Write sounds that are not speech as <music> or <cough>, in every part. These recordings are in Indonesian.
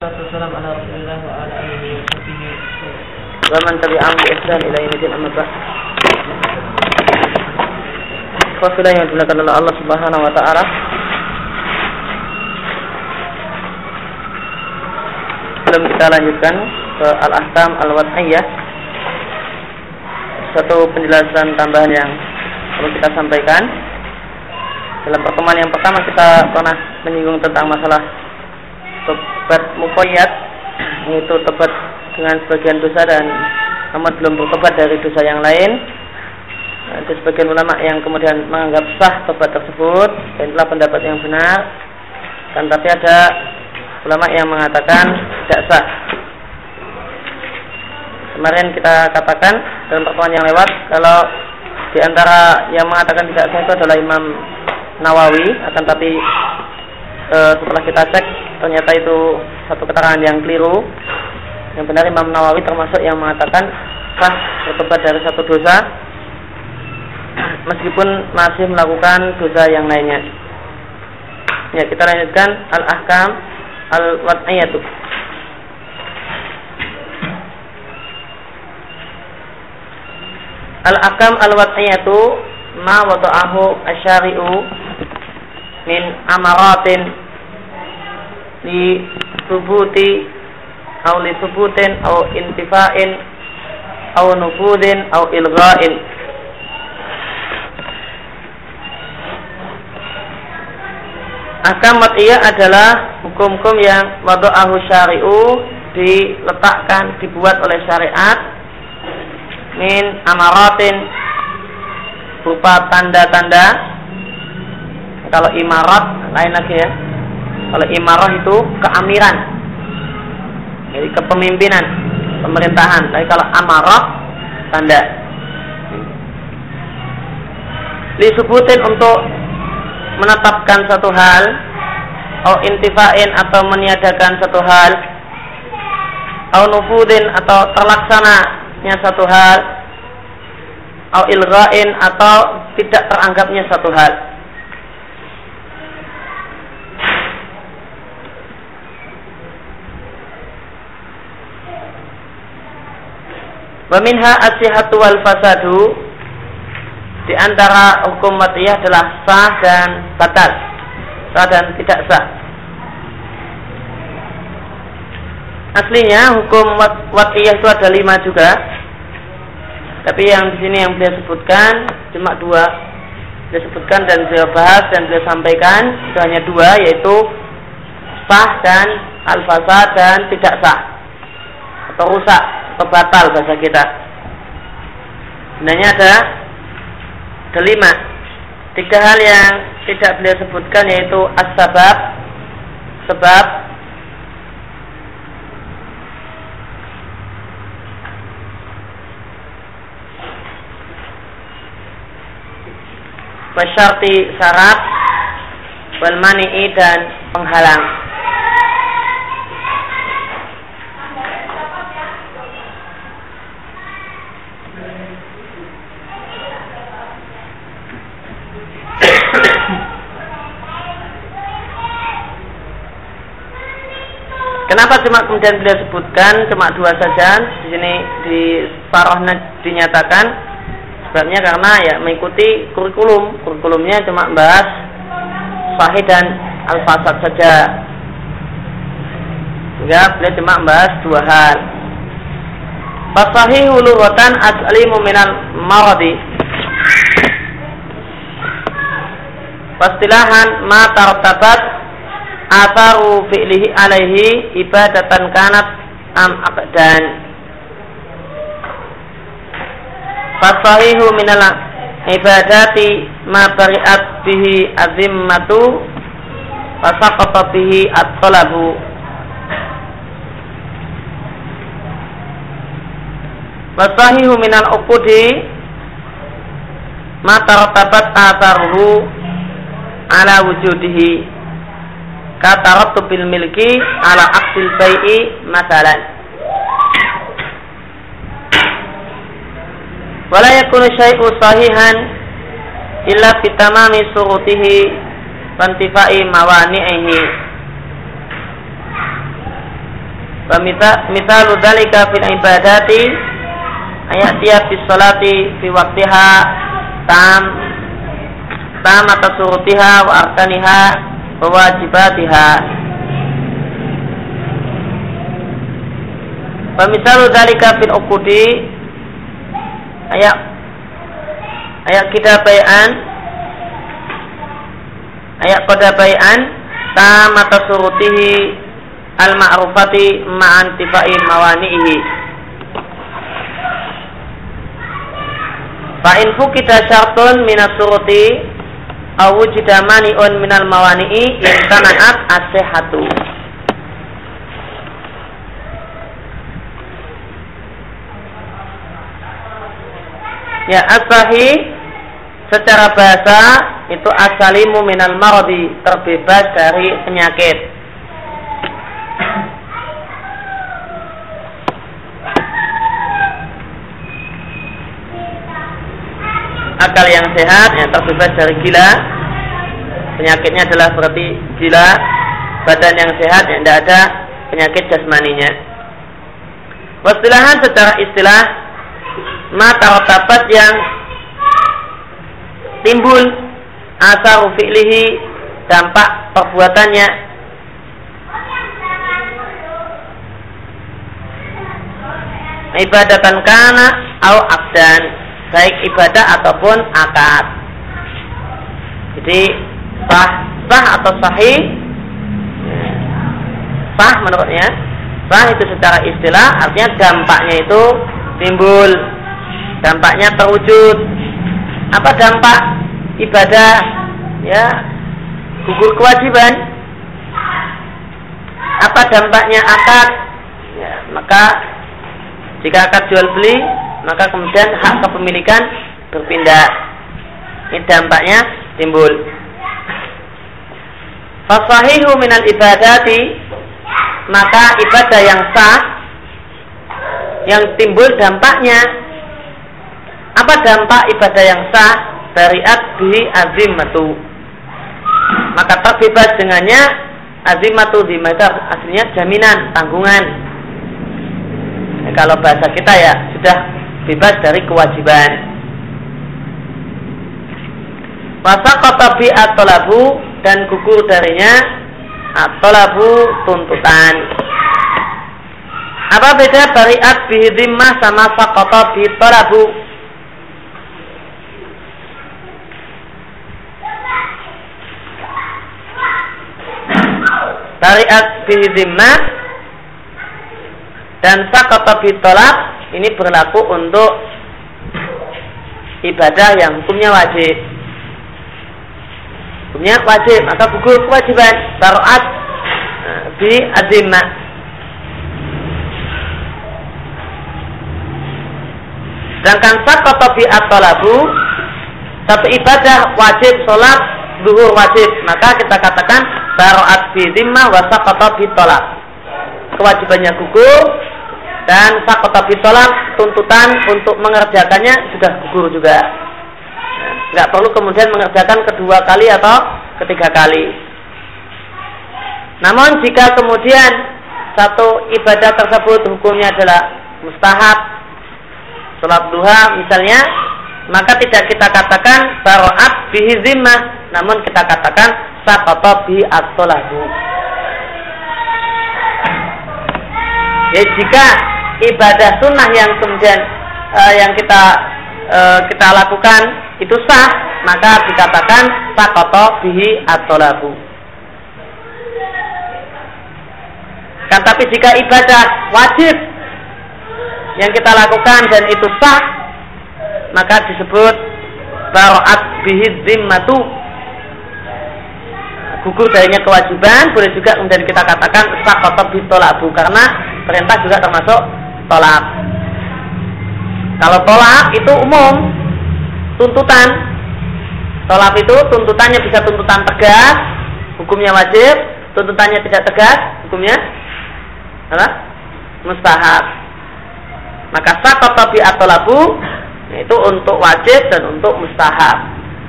Assalamualaikum ala Rasulillah wa wa sahbihi wa yang Allah Subhanahu wa taala. Sebelum kita lanjutkan ke al-ahkam al-wad'iyah satu penjelasan tambahan yang perlu kita sampaikan. Dalam pertemuan yang pertama kita pernah menyinggung tentang masalah Tobat mukoyat Yaitu tobat dengan sebagian dosa dan namun belum bertobat dari dosa yang lain. Ada sebagian ulama yang kemudian menganggap sah tobat tersebut dan itulah pendapat yang benar. Dan tapi ada ulama yang mengatakan tidak sah. Kemarin kita katakan dalam pertemuan yang lewat kalau di antara yang mengatakan tidak sah itu adalah Imam Nawawi akan tapi e, setelah kita cek ternyata itu satu keterangan yang keliru yang benar Imam Nawawi termasuk yang mengatakan sah bertobat dari satu dosa <clears throat> meskipun masih melakukan dosa yang lainnya. Ya, kita lanjutkan al-ahkam al-wad'iyatu. Al-ahkam al-wad'iyatu ma wada'ahu asyari'u min amaratin li subuti au li subutin au intifa'in au nufudin au ilgha'in. Ahkam matiyah adalah hukum-hukum yang wadu'ahu syari'u diletakkan, dibuat oleh syariat min amaratin berupa tanda-tanda. Kalau imarat lain lagi ya kalau imarah itu keamiran. Jadi kepemimpinan pemerintahan. Tapi kalau amarah tanda. Disebutin untuk menetapkan satu hal atau intifain atau meniadakan satu hal atau nufudin atau terlaksananya satu hal atau ilgain atau tidak teranggapnya satu hal Waminha asihatu wal fasadu di antara hukum matiyah adalah sah dan batal, sah dan tidak sah. Aslinya hukum watiyah itu ada lima juga, tapi yang di sini yang beliau sebutkan cuma dua. Beliau sebutkan dan beliau bahas dan beliau sampaikan itu hanya dua yaitu sah dan al-fasad dan tidak sah atau rusak atau batal bahasa kita. Sebenarnya ada kelima tiga hal yang tidak beliau sebutkan yaitu as-sabab sebab Wasyarti syarat wal mani'i dan penghalang Kenapa cuma kemudian beliau sebutkan cuma dua saja di sini di parohnya dinyatakan? Sebabnya karena ya mengikuti kurikulum. Kurikulumnya cuma bahas sahih dan al fasad saja. Sehingga beliau cuma bahas dua hal. Fasahihu lughatan aslimu minal maradi. Pastilahan ma tartabat atharu fi'lihi alaihi ibadatan kanat am abdan. Fasahihu minal ibadati ma bari'at bihi azimmatu fasaqata bihi at-talabu. Fasahihu minal uqudi ma tartabat atharuhu ala wujudihi kata bil milki ala aksil bai'i masalan wala syai'u sahihan illa fitamami surutihi wantifai mawani'ihi. Misalu dzalika fil ibadati ayat dia fi salati fi waktiha tam tam atas surutiha wa arkaniha wajibatiha Pemisalu dalika fil ukudi ayat ayat kita bayan. Ayat pada bayan. Tam atas surutihi al ma'rufati ma'an tifai mawanihi Fa in kita syartun minas suruti aw wujida mani'un minal mawani'i kana'at as-sihhatu. Ya asahi secara bahasa itu asalimu minal maradi terbebas dari penyakit. Akal yang sehat yang terbebas dari gila. Penyakitnya adalah berarti gila. Badan yang sehat yang tidak ada penyakit jasmaninya. Wastilahan secara istilah mata otapat yang timbul asal fi'lihi dampak perbuatannya ibadatan kana au abdan baik ibadah ataupun akad. Jadi sah sah atau sahih? Sah menurutnya. Sah itu secara istilah artinya dampaknya itu timbul. Dampaknya terwujud. Apa dampak ibadah? Ya gugur kewajiban. Apa dampaknya akad? Ya, maka jika akad jual beli maka kemudian hak kepemilikan berpindah. Ini dampaknya timbul. Fasahihu minal ibadati maka ibadah yang sah yang timbul dampaknya. Apa dampak ibadah yang sah? Bariat bi azimatu. Maka terbebas dengannya azimatu di aslinya jaminan tanggungan. Kalau bahasa kita ya sudah bebas dari kewajiban. Masa kota bi atolabu dan gugur darinya atolabu tuntutan. Apa beda bariat bihidimah sama sakota bi tolabu Bariat bihidimah dan sakota bi ini berlaku untuk ibadah yang hukumnya wajib. Hukumnya wajib, maka gugur kewajiban baroat di azimah. Sedangkan sakota bi atolabu satu ibadah wajib sholat zuhur wajib maka kita katakan baroat bi wa sakota bi tolak kewajibannya gugur dan sakota bi tolak tuntutan untuk mengerjakannya sudah gugur juga. Nggak perlu kemudian mengerjakan kedua kali atau ketiga kali. Namun jika kemudian satu ibadah tersebut hukumnya adalah mustahab sholat duha misalnya maka tidak kita katakan baroat bihi zimmah. Namun kita katakan sakata bi as-salatu ya jika ibadah sunnah yang kemudian uh, yang kita uh, kita lakukan itu sah maka dikatakan sakata bihi as-salatu kan tapi jika ibadah wajib yang kita lakukan dan itu sah maka disebut baroat bihi zimmatu. Gugur darinya kewajiban boleh juga kemudian kita katakan sakota bitolabu karena perintah juga termasuk tolak. Kalau tolak itu umum. Tuntutan. Tolak itu tuntutannya bisa tuntutan tegas hukumnya wajib. Tuntutannya tidak tegas hukumnya apa? mustahab. Maka sakota bi atolabu itu untuk wajib dan untuk mustahab.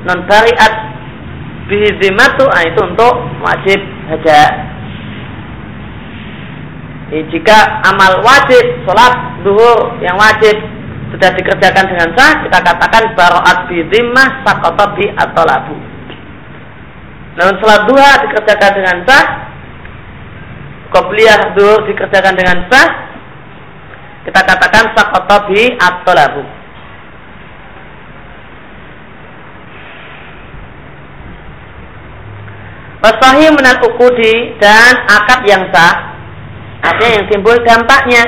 Non bariat bihizimatu nah itu untuk wajib saja Ya, jika amal wajib, sholat duhur yang wajib sudah dikerjakan dengan sah, kita katakan baro'at bi zimmah sakotot bi atau labu. Namun sholat duha dikerjakan dengan sah, kopliyah duhur dikerjakan dengan sah, kita katakan sakotot bi atau labu. Wasahi menal ukudi dan akad yang sah Artinya yang timbul dampaknya.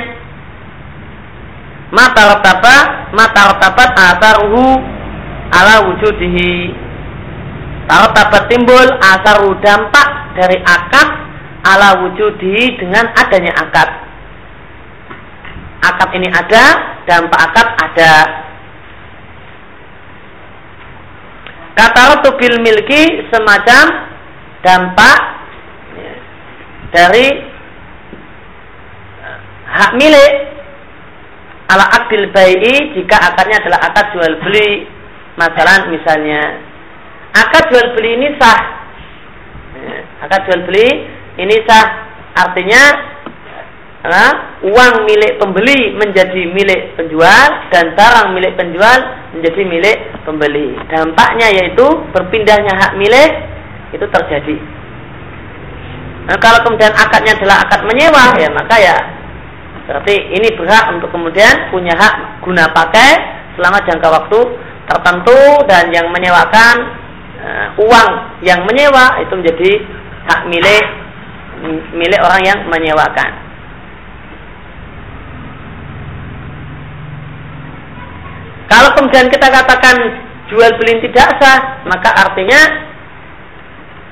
Mata rotaba, mata rotabat asaruhu ala wujudihi. Tarotabat timbul asaru dampak dari akad ala wujudihi dengan adanya akad. Akad ini ada, dampak akad ada. Kata rotubil milki semacam dampak dari hak milik. Ala akdil bayi jika akadnya adalah akad jual beli masalah misalnya. Akad jual beli ini sah. Ya, akad jual beli ini sah. Artinya uang milik pembeli menjadi milik penjual dan barang milik penjual menjadi milik pembeli. Dampaknya yaitu berpindahnya hak milik itu terjadi. Nah, kalau kemudian akadnya adalah akad menyewa ya maka ya Berarti ini berhak untuk kemudian punya hak guna pakai selama jangka waktu tertentu dan yang menyewakan uh, uang yang menyewa itu menjadi hak milik milik orang yang menyewakan. Kalau kemudian kita katakan jual beli tidak sah, maka artinya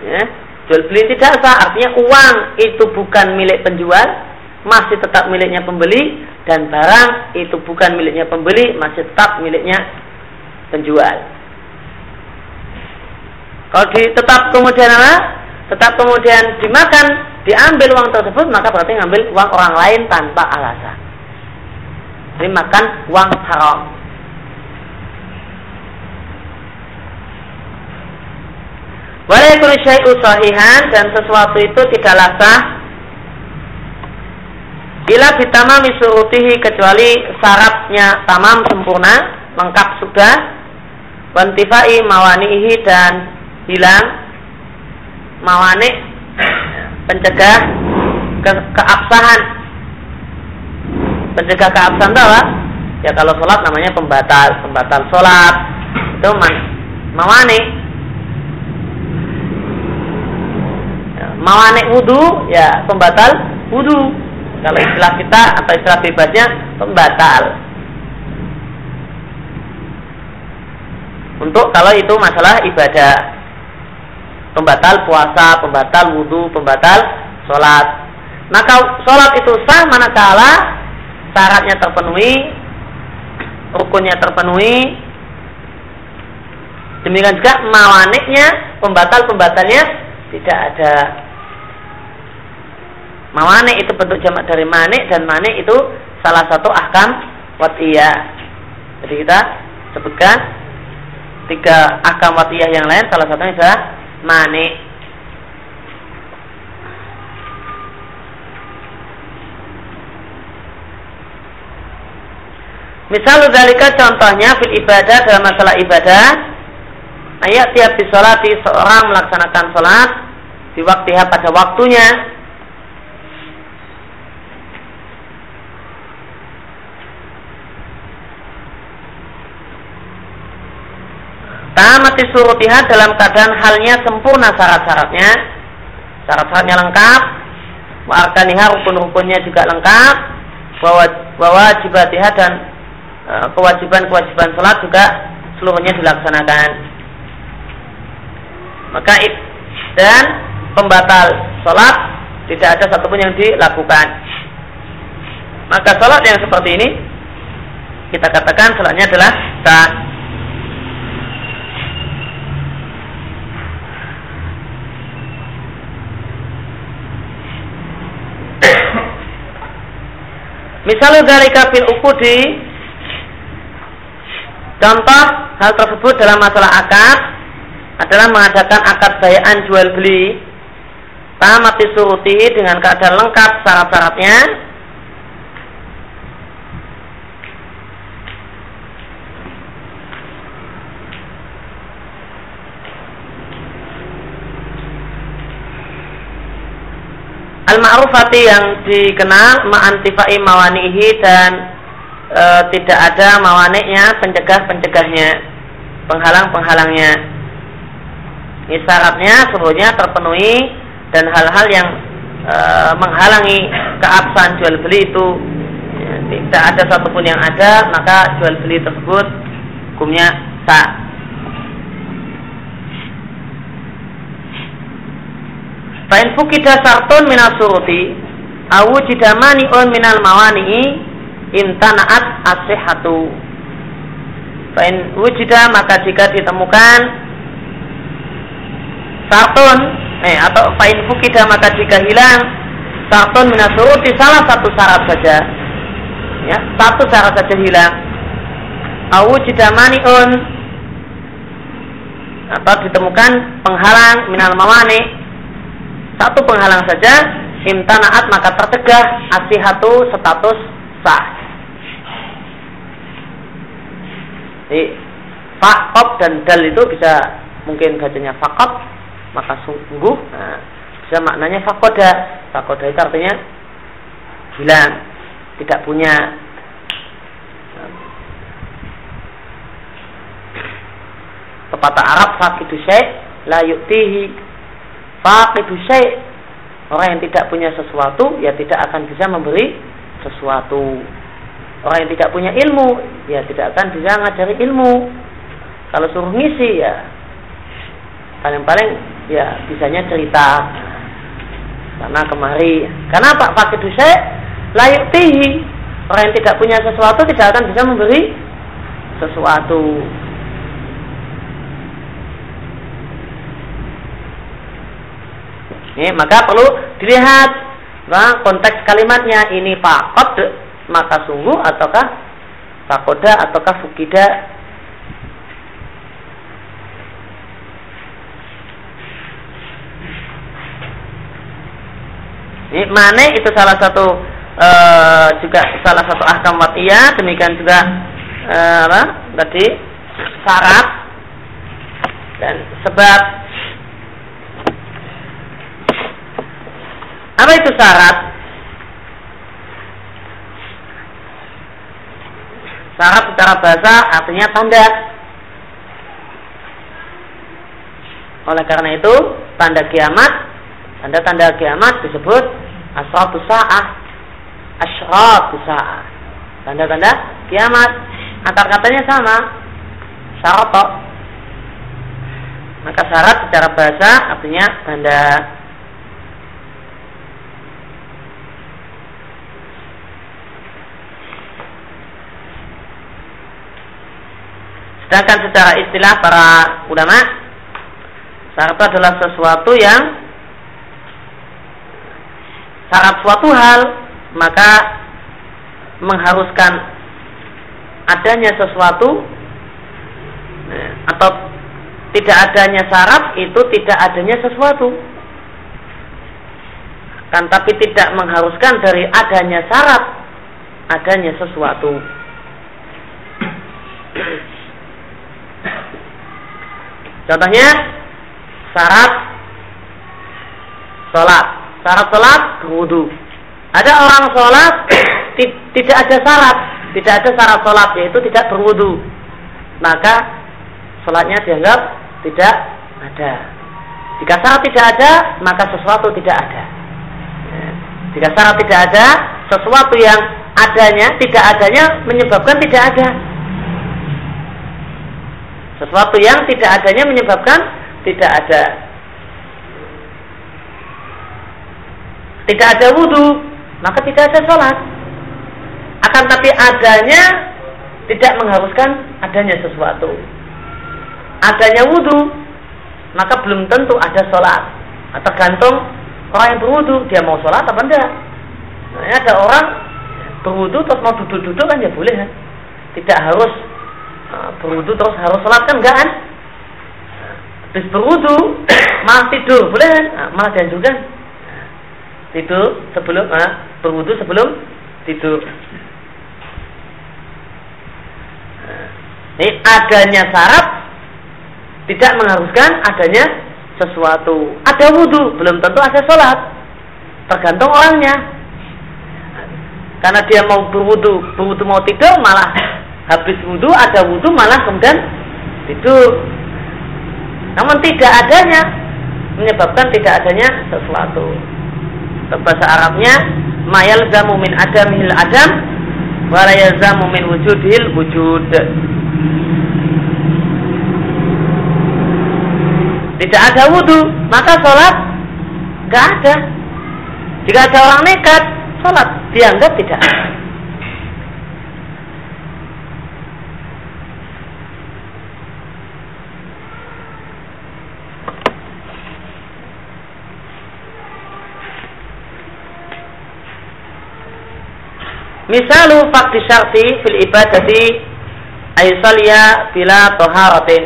ya, jual beli tidak sah artinya uang itu bukan milik penjual, masih tetap miliknya pembeli dan barang itu bukan miliknya pembeli masih tetap miliknya penjual. Kalau di, tetap kemudian apa? Tetap kemudian dimakan, diambil uang tersebut maka berarti ngambil uang orang lain tanpa alasan. Jadi makan uang haram. Walaupun syai'u sahihan dan sesuatu itu tidaklah sah Bila ditama misurutihi kecuali syaratnya tamam sempurna, lengkap sudah, wantifai mawanihi dan hilang mawani pencegah ke keabsahan. Pencegah keabsahan apa? Ya kalau sholat namanya pembatal, pembatal sholat. Itu mawani. Ya, mawani wudhu ya pembatal wudhu kalau istilah kita atau istilah bebasnya pembatal. Untuk kalau itu masalah ibadah pembatal puasa, pembatal wudhu, pembatal sholat. Maka sholat itu sah manakala syaratnya terpenuhi, rukunnya terpenuhi. Demikian juga mawaniknya, pembatal-pembatalnya tidak ada. Mawane itu bentuk jamak dari manik dan manik itu salah satu ahkam watiyah. Jadi kita sebutkan tiga ahkam watiyah yang lain salah satunya adalah manik. Misal dalika contohnya fil ibadah dalam masalah ibadah ayat tiap disolati seorang melaksanakan sholat di waktu pada waktunya Tamati surutiha dalam keadaan halnya sempurna syarat-syaratnya. Syarat-syaratnya lengkap. Wa'arkaniha rukun-rukunnya juga lengkap. Bahwa bahwa jibatiha dan e, kewajiban-kewajiban sholat juga seluruhnya dilaksanakan. Maka dan pembatal sholat tidak ada satupun yang dilakukan. Maka sholat yang seperti ini kita katakan sholatnya adalah sah Misalnya dari kafil ukudi Contoh hal tersebut dalam masalah akad adalah mengadakan akad bayaan jual beli. Tamati suruti dengan keadaan lengkap syarat-syaratnya Al-ma'rufati yang dikenal ma'antifai mawanihi dan e, tidak ada mawaniknya, pencegah-pencegahnya, penghalang-penghalangnya. Ini syaratnya terpenuhi dan hal-hal yang e, menghalangi keabsahan jual beli itu ya, tidak ada satupun yang ada, maka jual beli tersebut hukumnya sah. Fa'in fukida sartun minal suruti awu jidamani on minal mawani'i intanaat asihatu. Fa'in wujida maka jika ditemukan sartun eh atau fa'in fukida maka jika hilang sartun minal suruti salah satu syarat saja ya satu syarat saja hilang awu jidamani on atau ditemukan penghalang minal mawani satu penghalang saja imtanaat maka tercegah asihatu status sah. Jadi fakop dan dal itu bisa mungkin bacanya fakop maka sungguh nah, bisa maknanya fakoda. Fakoda itu artinya hilang tidak punya. Pepatah Arab fakidu syai' la yu'tihi faqidu syai' orang yang tidak punya sesuatu ya tidak akan bisa memberi sesuatu. Orang yang tidak punya ilmu ya tidak akan bisa ngajari ilmu. Kalau suruh ngisi ya paling-paling ya bisanya cerita. Karena kemari. Karena Pak Fakidu syai' layak tihi orang yang tidak punya sesuatu tidak akan bisa memberi sesuatu Ini maka perlu dilihat nah, konteks kalimatnya. Ini fakot maka sungguh ataukah fakoda ataukah fukida? Ini mana itu salah satu e, juga salah satu ahkam watiyah demikian juga e, apa tadi syarat dan sebab Apa itu syarat? Syarat secara bahasa artinya tanda. Oleh karena itu, tanda kiamat, tanda-tanda kiamat disebut asratu sa'ah. Asratu sa'ah. Tanda-tanda kiamat. Antar katanya sama. Syarat Maka syarat secara bahasa artinya tanda Sedangkan secara istilah para ulama, syarat itu adalah sesuatu yang syarat suatu hal maka mengharuskan adanya sesuatu eh, atau tidak adanya syarat itu tidak adanya sesuatu. Kan tapi tidak mengharuskan dari adanya syarat adanya sesuatu Contohnya syarat sholat. Syarat sholat wudhu. Ada orang sholat <coughs> tidak ada syarat, tidak ada syarat sholat yaitu tidak berwudhu. Maka sholatnya dianggap tidak ada. Jika syarat tidak ada, maka sesuatu tidak ada. Jika syarat tidak ada, sesuatu yang adanya, tidak adanya menyebabkan tidak ada. Sesuatu yang tidak adanya menyebabkan tidak ada. Tidak ada wudhu, maka tidak ada sholat. Akan tapi adanya tidak mengharuskan adanya sesuatu. Adanya wudhu, maka belum tentu ada sholat. Tergantung orang yang berwudhu, dia mau sholat apa enggak. Nah, ada orang berwudhu terus mau duduk-duduk kan ya boleh kan. Tidak harus berwudu terus harus sholat kan enggak kan? Habis berwudu <coughs> malah tidur boleh kan? Nah, malah dianjurkan tidur sebelum ah, berwudu sebelum tidur. Ini adanya syarat tidak mengharuskan adanya sesuatu. Ada wudhu, belum tentu ada sholat. Tergantung orangnya. Karena dia mau berwudhu, berwudhu mau tidur malah habis wudhu ada wudhu malah kemudian tidur. Namun tidak adanya menyebabkan tidak adanya sesuatu. Bahasa Arabnya mayal zamu min adam wala yalzamu min wujudil wujud. Tidak ada wudhu, maka sholat nggak ada. Jika ada orang nekat, sholat dianggap tidak ada. Misalu fakti syarti fil ibadati ayusalia bila toharatin.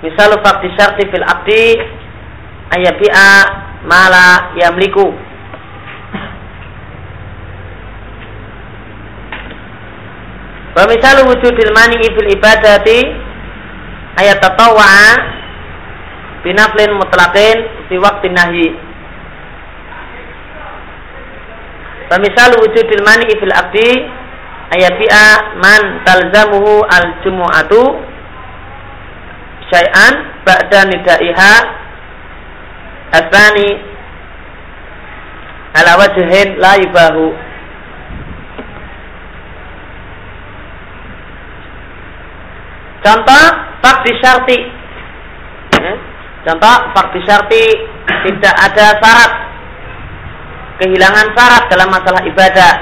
Misalu fakti syarti fil abdi ayabi'a mala yamliku. Wa misalu wujudil mani'i fil ibadati ayat tatawwa'a binaflin mutlaqin fi waqtin nahyi. Famisal wujudil mani fil abdi ayabi'a man talzamuhu al jumu'atu syai'an ba'da nidaiha asani ala wajhin la yubahu Contoh fakti syarti ya. Contoh fakti syarti Tidak ada syarat kehilangan syarat dalam masalah ibadah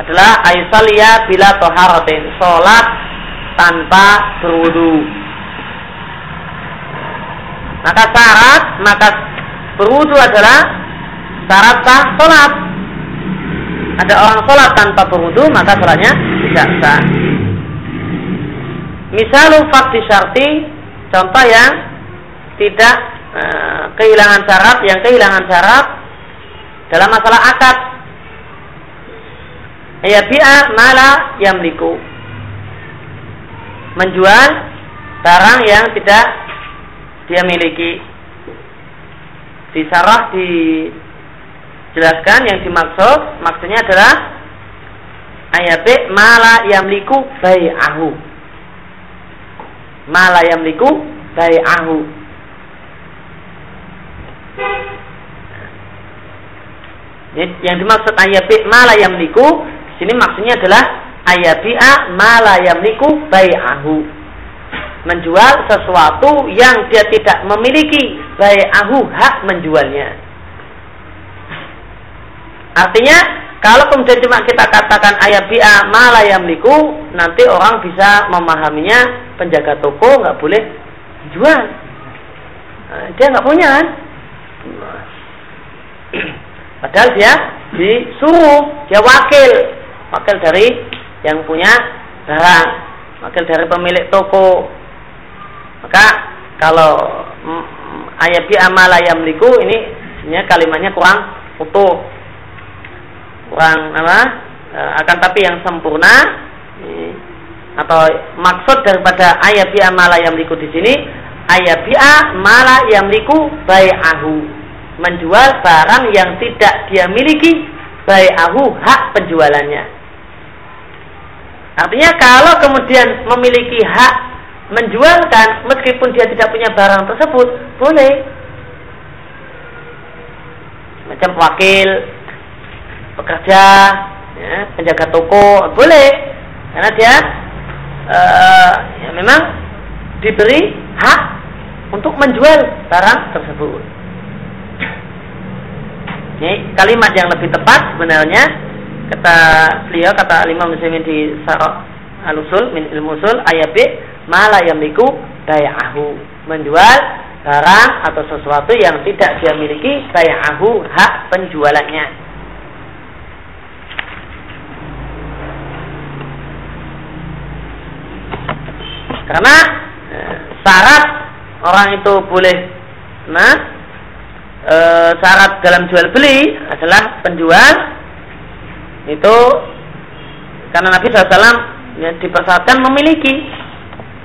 adalah ayusalia bila toharotin sholat tanpa berwudu. Maka syarat maka berwudu adalah syarat sah sholat. Ada orang sholat tanpa berwudu maka sholatnya tidak sah. Misalu fakti syarti contoh yang tidak e, kehilangan syarat yang kehilangan syarat dalam masalah akad. Ya bi'a mala yamliku. Menjual barang yang tidak dia miliki. Di sarah dijelaskan yang dimaksud maksudnya adalah ayabe mala yamliku bai'ahu mala yamliku bai'ahu Yang dimaksud ayabi mala yamliku sini maksudnya adalah ayabi'a mala yamliku bai'ahu. Menjual sesuatu yang dia tidak memiliki bai'ahu hak menjualnya. Artinya kalau kemudian cuma kita katakan ayabi'a mala yamliku nanti orang bisa memahaminya penjaga toko nggak boleh jual. Nah, dia nggak punya kan? Padahal dia disuruh, dia wakil, wakil dari yang punya barang, wakil dari pemilik toko. Maka kalau ayat bi amala yamliku ini sebenarnya kalimatnya kurang utuh. Kurang apa? E, akan tapi yang sempurna atau maksud daripada ayat bi amala yamliku di sini ayat bi amala yamliku bai'ahu menjual barang yang tidak dia miliki ahu hak penjualannya. Artinya kalau kemudian memiliki hak menjualkan meskipun dia tidak punya barang tersebut boleh. Macam wakil pekerja ya, penjaga toko boleh. Karena dia uh, ya memang diberi hak untuk menjual barang tersebut ini kalimat yang lebih tepat sebenarnya kata beliau kata Imam Muslimin di Sarah Al-Usul min ilmu usul ayat B mala yamliku baya'ahu menjual barang atau sesuatu yang tidak dia miliki baya'ahu hak penjualannya. Karena eh, syarat orang itu boleh nah e, syarat dalam jual beli adalah penjual itu karena Nabi SAW ya, dipersyaratkan memiliki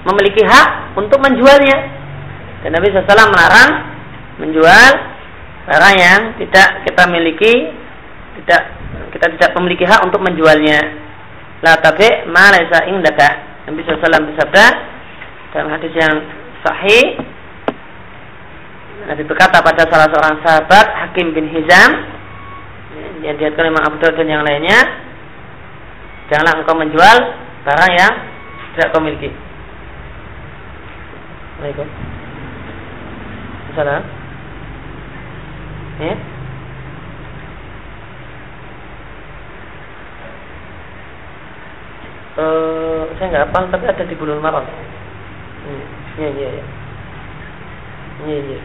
memiliki hak untuk menjualnya. Dan Nabi SAW melarang menjual barang yang tidak kita miliki tidak kita tidak memiliki hak untuk menjualnya. La tabi ma laisa indaka. Nabi SAW bersabda dalam hadis yang sahih Nabi berkata pada salah seorang sahabat Hakim bin Hizam yang diatkan oleh Abu dan yang lainnya janganlah engkau menjual barang yang tidak kau miliki. Assalamualaikum. Salam. Ya. Uh, saya nggak hafal tapi ada di Bulul Maram. Hmm. Iya, iya, iya. Iya,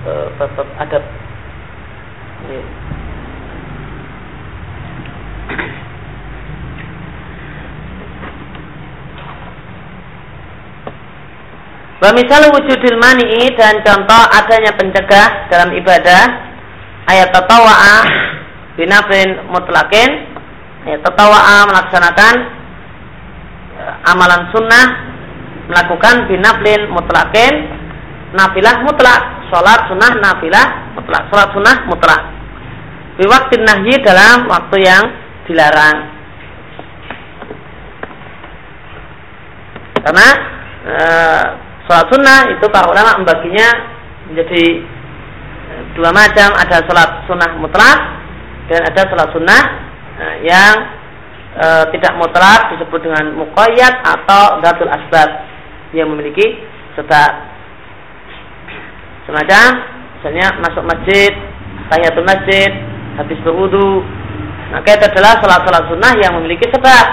iya bab-bab adab. Ya. Wa misal wujudil mani'i dan contoh adanya pencegah dalam ibadah ayat tatawa'a binafin mutlakin ayat tatawa'a melaksanakan eh, amalan sunnah melakukan binaflin mutlakin nafilah mutlak sholat sunnah nafilah mutlak. Sholat sunnah mutlak. Waktu nahyi dalam waktu yang dilarang. Karena e, sholat sunnah itu para ulama membaginya menjadi e, dua macam. Ada sholat sunnah mutlak dan ada sholat sunnah e, yang e, tidak mutlak disebut dengan muqayyad atau datul asbab. Yang memiliki sebab Semacam misalnya masuk masjid, tahiyatul masjid, habis berwudu. Maka itu adalah salat-salat sunnah yang memiliki sebab.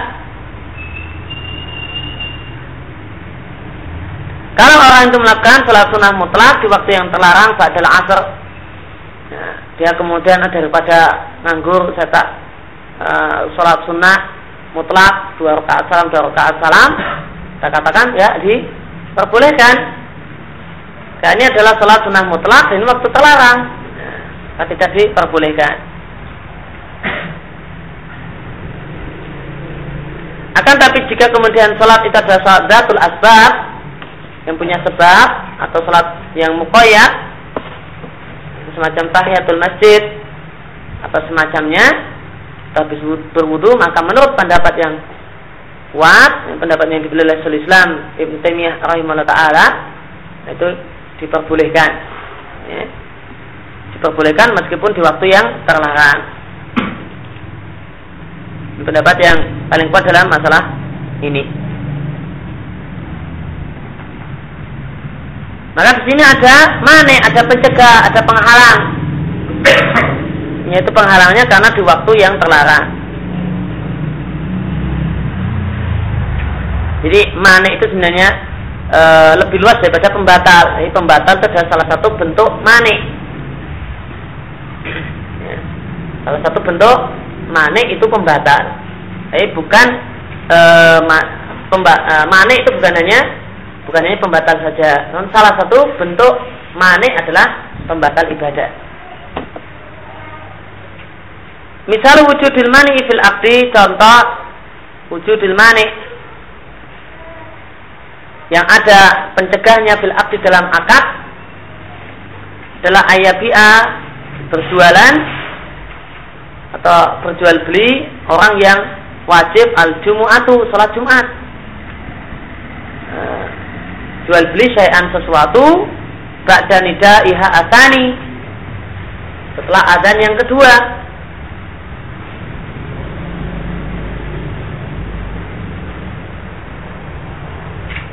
Kalau orang itu melakukan salat sunnah mutlak di waktu yang terlarang adalah asar, ya, dia kemudian daripada nganggur saya tak uh, salat sunnah mutlak dua rakaat salam dua rakaat salam, kita katakan ya diperbolehkan Nah, ini adalah sholat sunnah mutlak dan waktu terlarang. Nah, tidak diperbolehkan. Akan tapi jika kemudian sholat itu adalah sholat datul asbab yang punya sebab atau sholat yang mukoyak semacam tahiyatul masjid atau semacamnya tapi berwudu maka menurut pendapat yang kuat pendapat yang dipilih oleh Islam Ibn Taimiyah rahimahullah taala itu diperbolehkan. Ya. diperbolehkan meskipun di waktu yang terlarang. Pendapat yang paling kuat dalam masalah ini. Maka di sini ada mana ada pencegah ada penghalang. <coughs> Yaitu penghalangnya karena di waktu yang terlarang. Jadi mana itu sebenarnya e, lebih luas daripada pembatal. Ini pembatal itu adalah salah satu bentuk manik. Ya. Salah satu bentuk manik itu pembatal. Tapi bukan e, ma, pemba, e, manik itu bukan hanya bukan hanya pembatal saja. Namun salah satu bentuk manik adalah pembatal ibadah. Misal wujudil mani fil abdi contoh wujudil mani yang ada pencegahnya fil akdi dalam akad adalah ayabia berjualan atau berjual beli orang yang wajib al jumu'atu salat Jumat. Eh, jual beli syai'an sesuatu ba'da nida iha atani setelah adzan yang kedua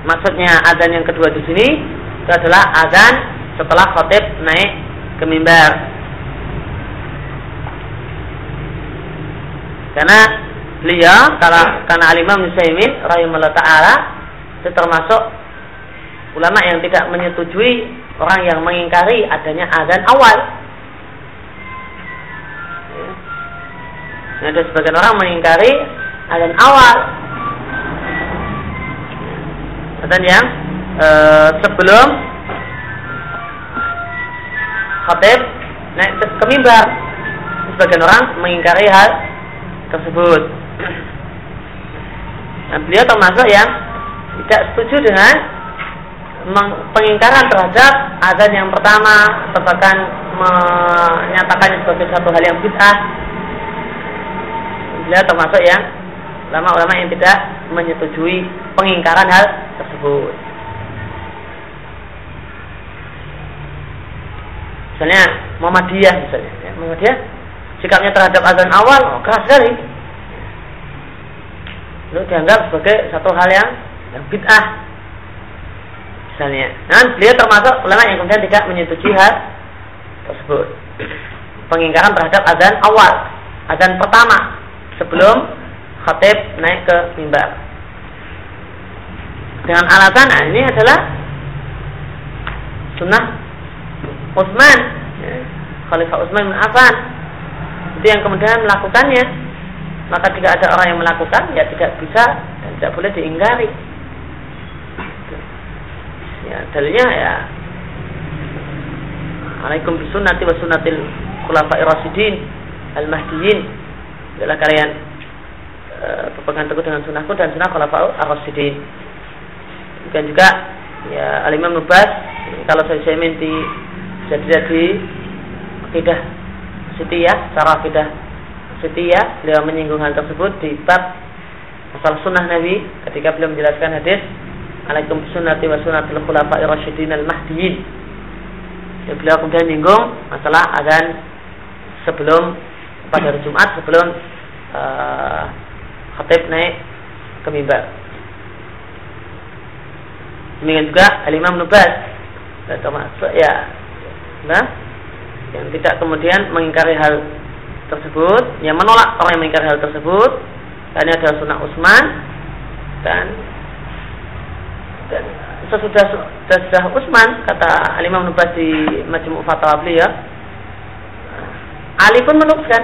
maksudnya azan yang kedua di sini itu adalah azan setelah khotib naik ke mimbar. Karena beliau kalau karena alimah Musaimin rahimahullah taala itu termasuk ulama yang tidak menyetujui orang yang mengingkari adanya azan awal. Ya. Ada sebagian orang mengingkari azan awal dan yang e, sebelum khatib naik ke mimbar. Sebagian orang mengingkari hal tersebut. Nah, beliau termasuk yang tidak setuju dengan pengingkaran terhadap azan yang pertama atau bahkan menyatakannya sebagai satu hal yang bid'ah. Beliau termasuk yang ulama-ulama yang tidak menyetujui pengingkaran hal tersebut. Misalnya Muhammadiyah misalnya, ya, Muhammadiyah sikapnya terhadap azan awal oh, keras sekali. Itu dianggap sebagai satu hal yang yang bid'ah. Misalnya, nah beliau termasuk ulama yang kemudian tidak menyetujui hal tersebut. Pengingkaran terhadap azan awal, azan pertama sebelum khatib naik ke mimbar. Dengan alasan nah, ini adalah sunnah Utsman, ya, Khalifah Utsman bin Affan. Itu yang kemudian melakukannya. Maka jika ada orang yang melakukan, ya tidak bisa dan tidak boleh diingkari. Ya, dalilnya ya Alaikum bisunnati wa sunnatil khulafa'ir rasyidin al-mahdiyyin. Adalah kalian e, berpegang teguh dengan sunnahku dan sunnah khulafa'ir rasyidin. Dan juga ya Al-Imam Nubas kalau saya saya jadi di akidah ya cara akidah ya beliau menyinggung hal tersebut di bab masalah sunnah Nabi ketika beliau menjelaskan hadis Alaikum sunnati wa sunnatil khulafa'ir rasyidin al-mahdiyyin Ya, beliau kemudian nyinggung masalah azan sebelum pada hari Jumat sebelum uh, khatib naik ke mimbar. Demikian juga Al-Imam Nubas termasuk ya. Nah yang tidak kemudian mengingkari hal tersebut, yang menolak orang yang mengingkari hal tersebut, dan ini adalah sunnah Utsman dan dan sesudah sesudah Utsman kata Imam Nubas di Majmu' Fatwa beliau Ali pun meneruskan.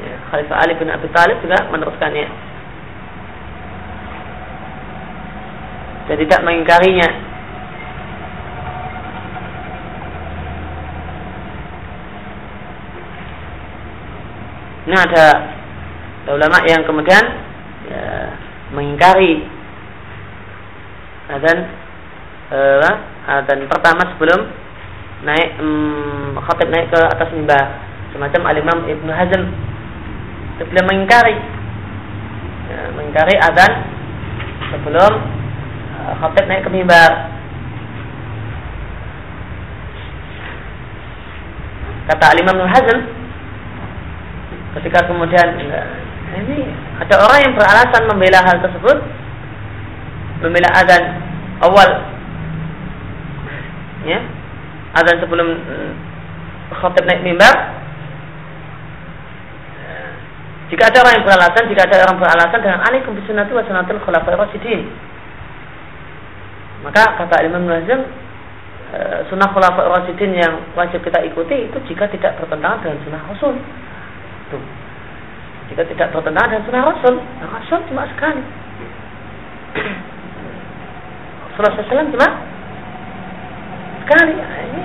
Ya, Khalifah Ali bin Abi Thalib juga meneruskannya dan tidak mengingkarinya. Ini ada ulama yang kemudian ya, mengingkari dan uh, dan pertama sebelum naik um, khatib naik ke atas mimbar. Semacam alimam Ibnu Hazm. Beliau mengingkari ya, mengingkari adzan sebelum khatib naik ke mimbar. Kata alimam Ibnu Hazm ketika kemudian ini ada orang yang beralasan membela hal tersebut membela adzan awal. Ya adzan sebelum uh, khatib naik mimbar. Jika ada orang yang beralasan jika ada orang beralasan dengan alaikum bisunnati wa sunnatul khulafai rasyidin maka kata Imam Nazim uh, sunnah khulafai rasyidin yang wajib kita ikuti itu jika tidak bertentangan dengan sunnah Rasul Tuh. jika tidak bertentangan dengan sunnah Rasul nah Rasul cuma sekali <coughs> Rasulullah SAW cuma sekali. Nah, ini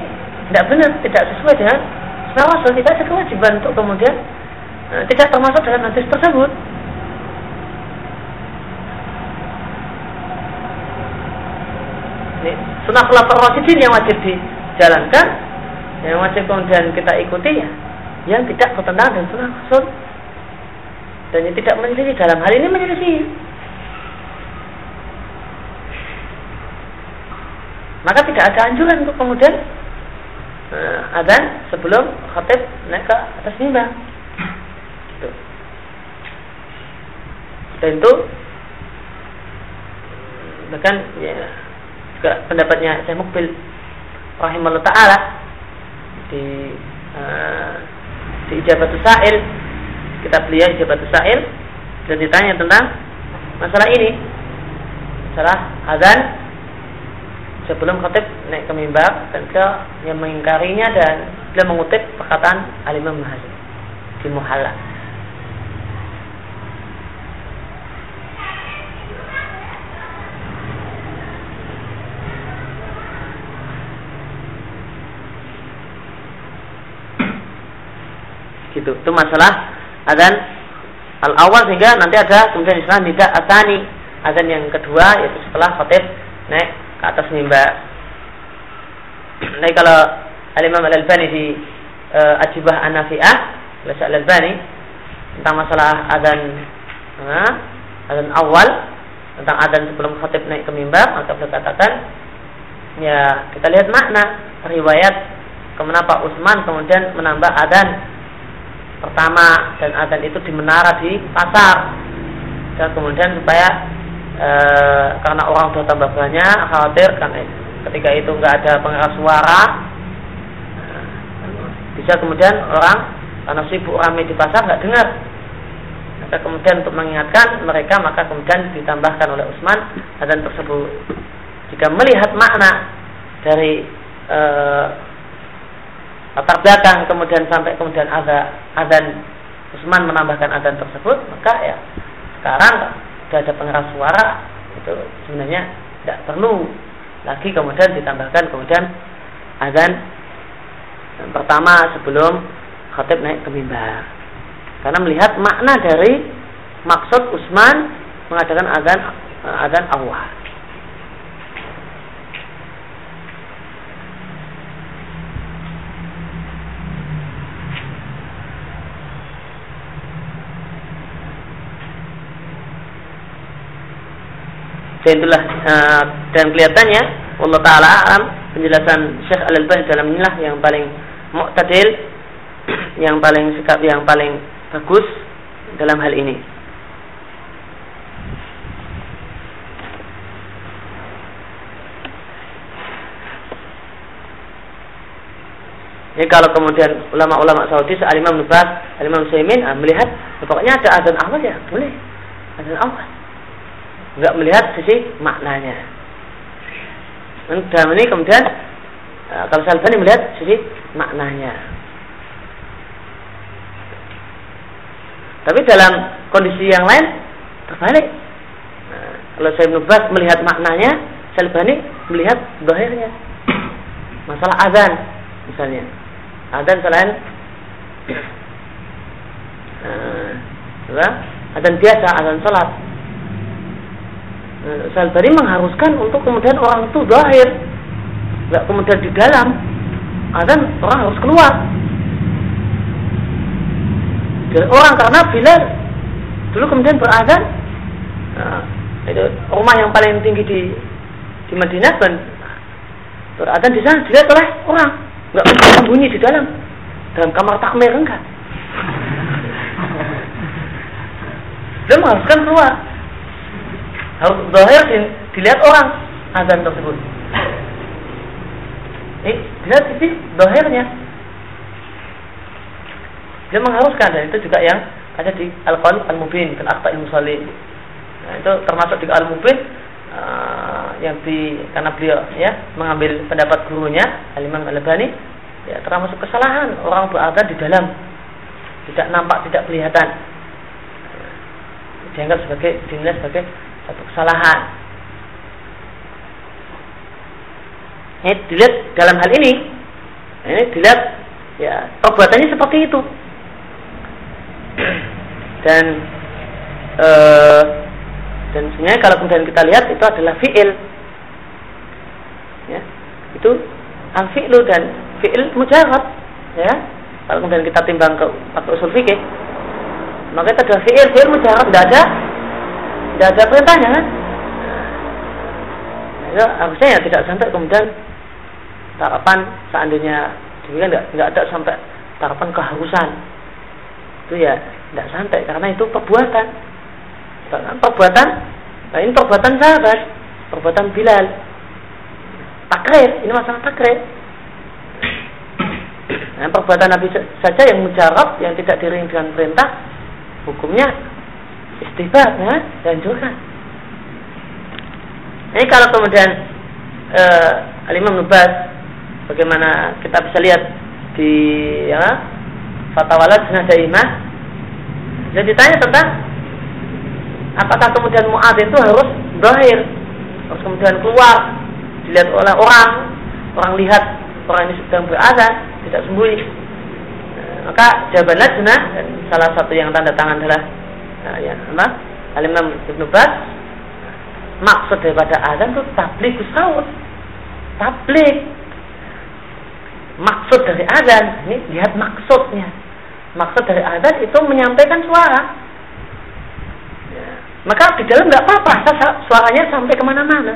tidak benar, tidak sesuai dengan sunnah Rasul. Tidak ada kewajiban untuk kemudian uh, tidak termasuk dalam hadis tersebut. Ini sunnah khulafah rasyidin yang wajib dijalankan, yang wajib kemudian kita ikuti ya, yang tidak bertentangan dengan sunnah Rasul dan yang tidak menyelisih dalam hal ini menyelisih maka tidak ada anjuran untuk kemudian uh, adzan sebelum khatib naik ke atas mimbar. Gitu. Dan itu bahkan ya, juga pendapatnya saya Mukbil rahimahullah taala di uh, di ijabat sa'il kita beliau ijabat sa'il dan ditanya tentang masalah ini masalah azan sebelum khatib naik ke mimbar dan ke yang mengingkarinya dan dia mengutip perkataan Al-Imam Hazm di Muhalla. Itu itu masalah adzan al awal sehingga nanti ada kemudian istilah nida atani adzan yang kedua yaitu setelah khatib naik ke atas mimbar. Nah kalau Al-Imam Al-Albani di uh, Ajibah An-Nafi'ah oleh Al-Albani tentang masalah adzan nah, adzan awal tentang adzan sebelum khatib naik ke mimbar maka beliau ya kita lihat makna riwayat kenapa Utsman kemudian menambah adzan pertama dan adzan itu di menara di pasar. Dan kemudian supaya e, karena orang sudah tambah banyak khawatir karena ketika itu nggak ada pengeras suara bisa kemudian orang karena sibuk ramai di pasar nggak dengar. Maka kemudian untuk mengingatkan mereka maka kemudian ditambahkan oleh Utsman adzan tersebut. Jika melihat makna dari e, latar belakang kemudian sampai kemudian ada adzan Utsman menambahkan adzan tersebut maka ya sekarang sudah ada pengeras suara itu sebenarnya tidak perlu lagi kemudian ditambahkan kemudian adzan pertama sebelum khatib naik ke mimbar. Karena melihat makna dari maksud Utsman mengadakan adzan adzan awal dan itulah uh, dan kelihatannya Allah taala alam penjelasan Syekh Al Albani dalam inilah yang paling mu'tadil <clears throat> yang paling sikap yang paling bagus dalam hal ini. Jadi kalau kemudian ulama-ulama Saudi, Al-Imam Nubas, Al-Imam Saimin ah, melihat, ya pokoknya ada azan awal ya, boleh. Azan awal nggak melihat sisi maknanya. Dalam ini kemudian uh, kalau Salbani melihat sisi maknanya. Tapi dalam kondisi yang lain terbalik. Nah, kalau saya Nubas melihat maknanya, Salbani melihat dohirnya. Masalah azan misalnya. Azan selain uh, azan biasa, azan sholat Eh, Salbari mengharuskan untuk kemudian orang itu zahir nggak kemudian di dalam. Azan orang harus keluar. Orang karena bila dulu kemudian berazan nah, itu rumah yang paling tinggi di di Madinah dan berazan di sana dilihat oleh orang. Nggak bisa sembunyi di dalam. Dalam kamar takmir enggak? Dia mengharuskan keluar harus zahir dilihat orang azan tersebut. <laughs> Eh, dilihat sisi zahirnya. Dia mengharuskan dan itu juga yang ada di Al-Qawl Al-Mubin dan Akta Al-Musalli. Nah, itu termasuk di Al-Mubin uh, yang di karena beliau ya mengambil pendapat gurunya Al-Imam Al-Albani ya termasuk kesalahan orang berada di dalam tidak nampak tidak kelihatan dianggap sebagai dinilai sebagai satu kesalahan. Ini dilihat dalam hal ini, ini dilihat ya perbuatannya seperti itu. Dan eh, dan sebenarnya kalau kemudian kita lihat itu adalah fiil, ya itu al dan fiil mujarab, ya. Kalau kemudian kita timbang ke waktu usul fikih, maka itu adalah fiil, fiil mujarab, tidak ada tidak ada perintahnya kan? Ya, harusnya ya tidak sampai kemudian tarapan seandainya demikian nggak nggak ada sampai tarapan keharusan. Itu ya tidak santai karena itu perbuatan. Perbuatan nah ini perbuatan sahabat perbuatan Bilal. Takrir ini masalah takrir nah, perbuatan Nabi saja yang mujarab yang tidak diring dengan perintah hukumnya istihbar ya dianjurkan ini kalau kemudian uh, Al-Imam Nubas bagaimana kita bisa lihat di ya, Fatawalat Senada Imah jadi ditanya tentang apakah kemudian Mu'ad itu harus berakhir harus kemudian keluar dilihat oleh orang orang lihat orang ini sedang berada tidak sembunyi. Maka jawabannya dan salah satu yang tanda tangan adalah uh, ya apa Alimam Ibnu Bas maksud daripada azan itu tablik saud tablik maksud dari azan ini lihat maksudnya. Maksud dari azan itu menyampaikan suara. Maka di dalam nggak apa-apa suaranya sampai ke mana-mana.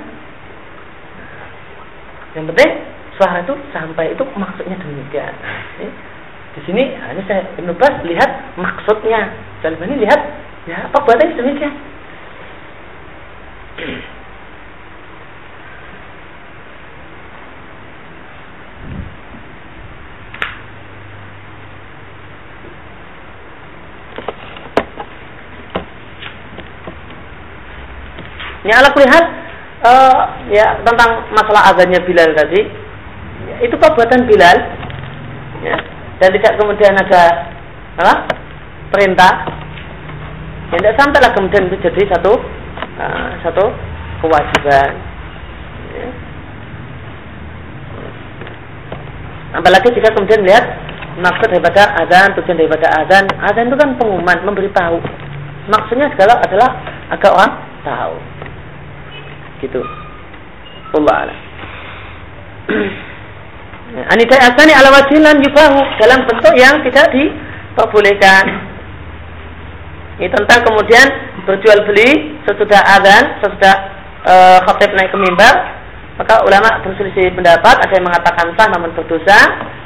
Yang penting suara itu sampai itu maksudnya demikian. Di sini hanya saya Ibnu Bas lihat maksudnya. Dalam ini lihat ya apa buatnya demikian Ini ala kulihat uh, ya tentang masalah azannya Bilal tadi. Ya, itu perbuatan Bilal. Ya, dan tidak kemudian ada apa? perintah. Ya, tidak sampailah kemudian itu jadi satu uh, satu kewajiban. Ya. Apalagi jika kemudian lihat maksud daripada azan, tujuan daripada azan, azan itu kan pengumuman, memberitahu. Maksudnya segala adalah agar orang tahu gitu Allah ala Anita asani ala wajilan yubahu dalam bentuk yang tidak diperbolehkan. Ini tentang kemudian berjual beli sesudah azan, sesudah e, khatib naik ke mimbar, maka ulama berselisih pendapat, ada yang mengatakan sah namun berdosa,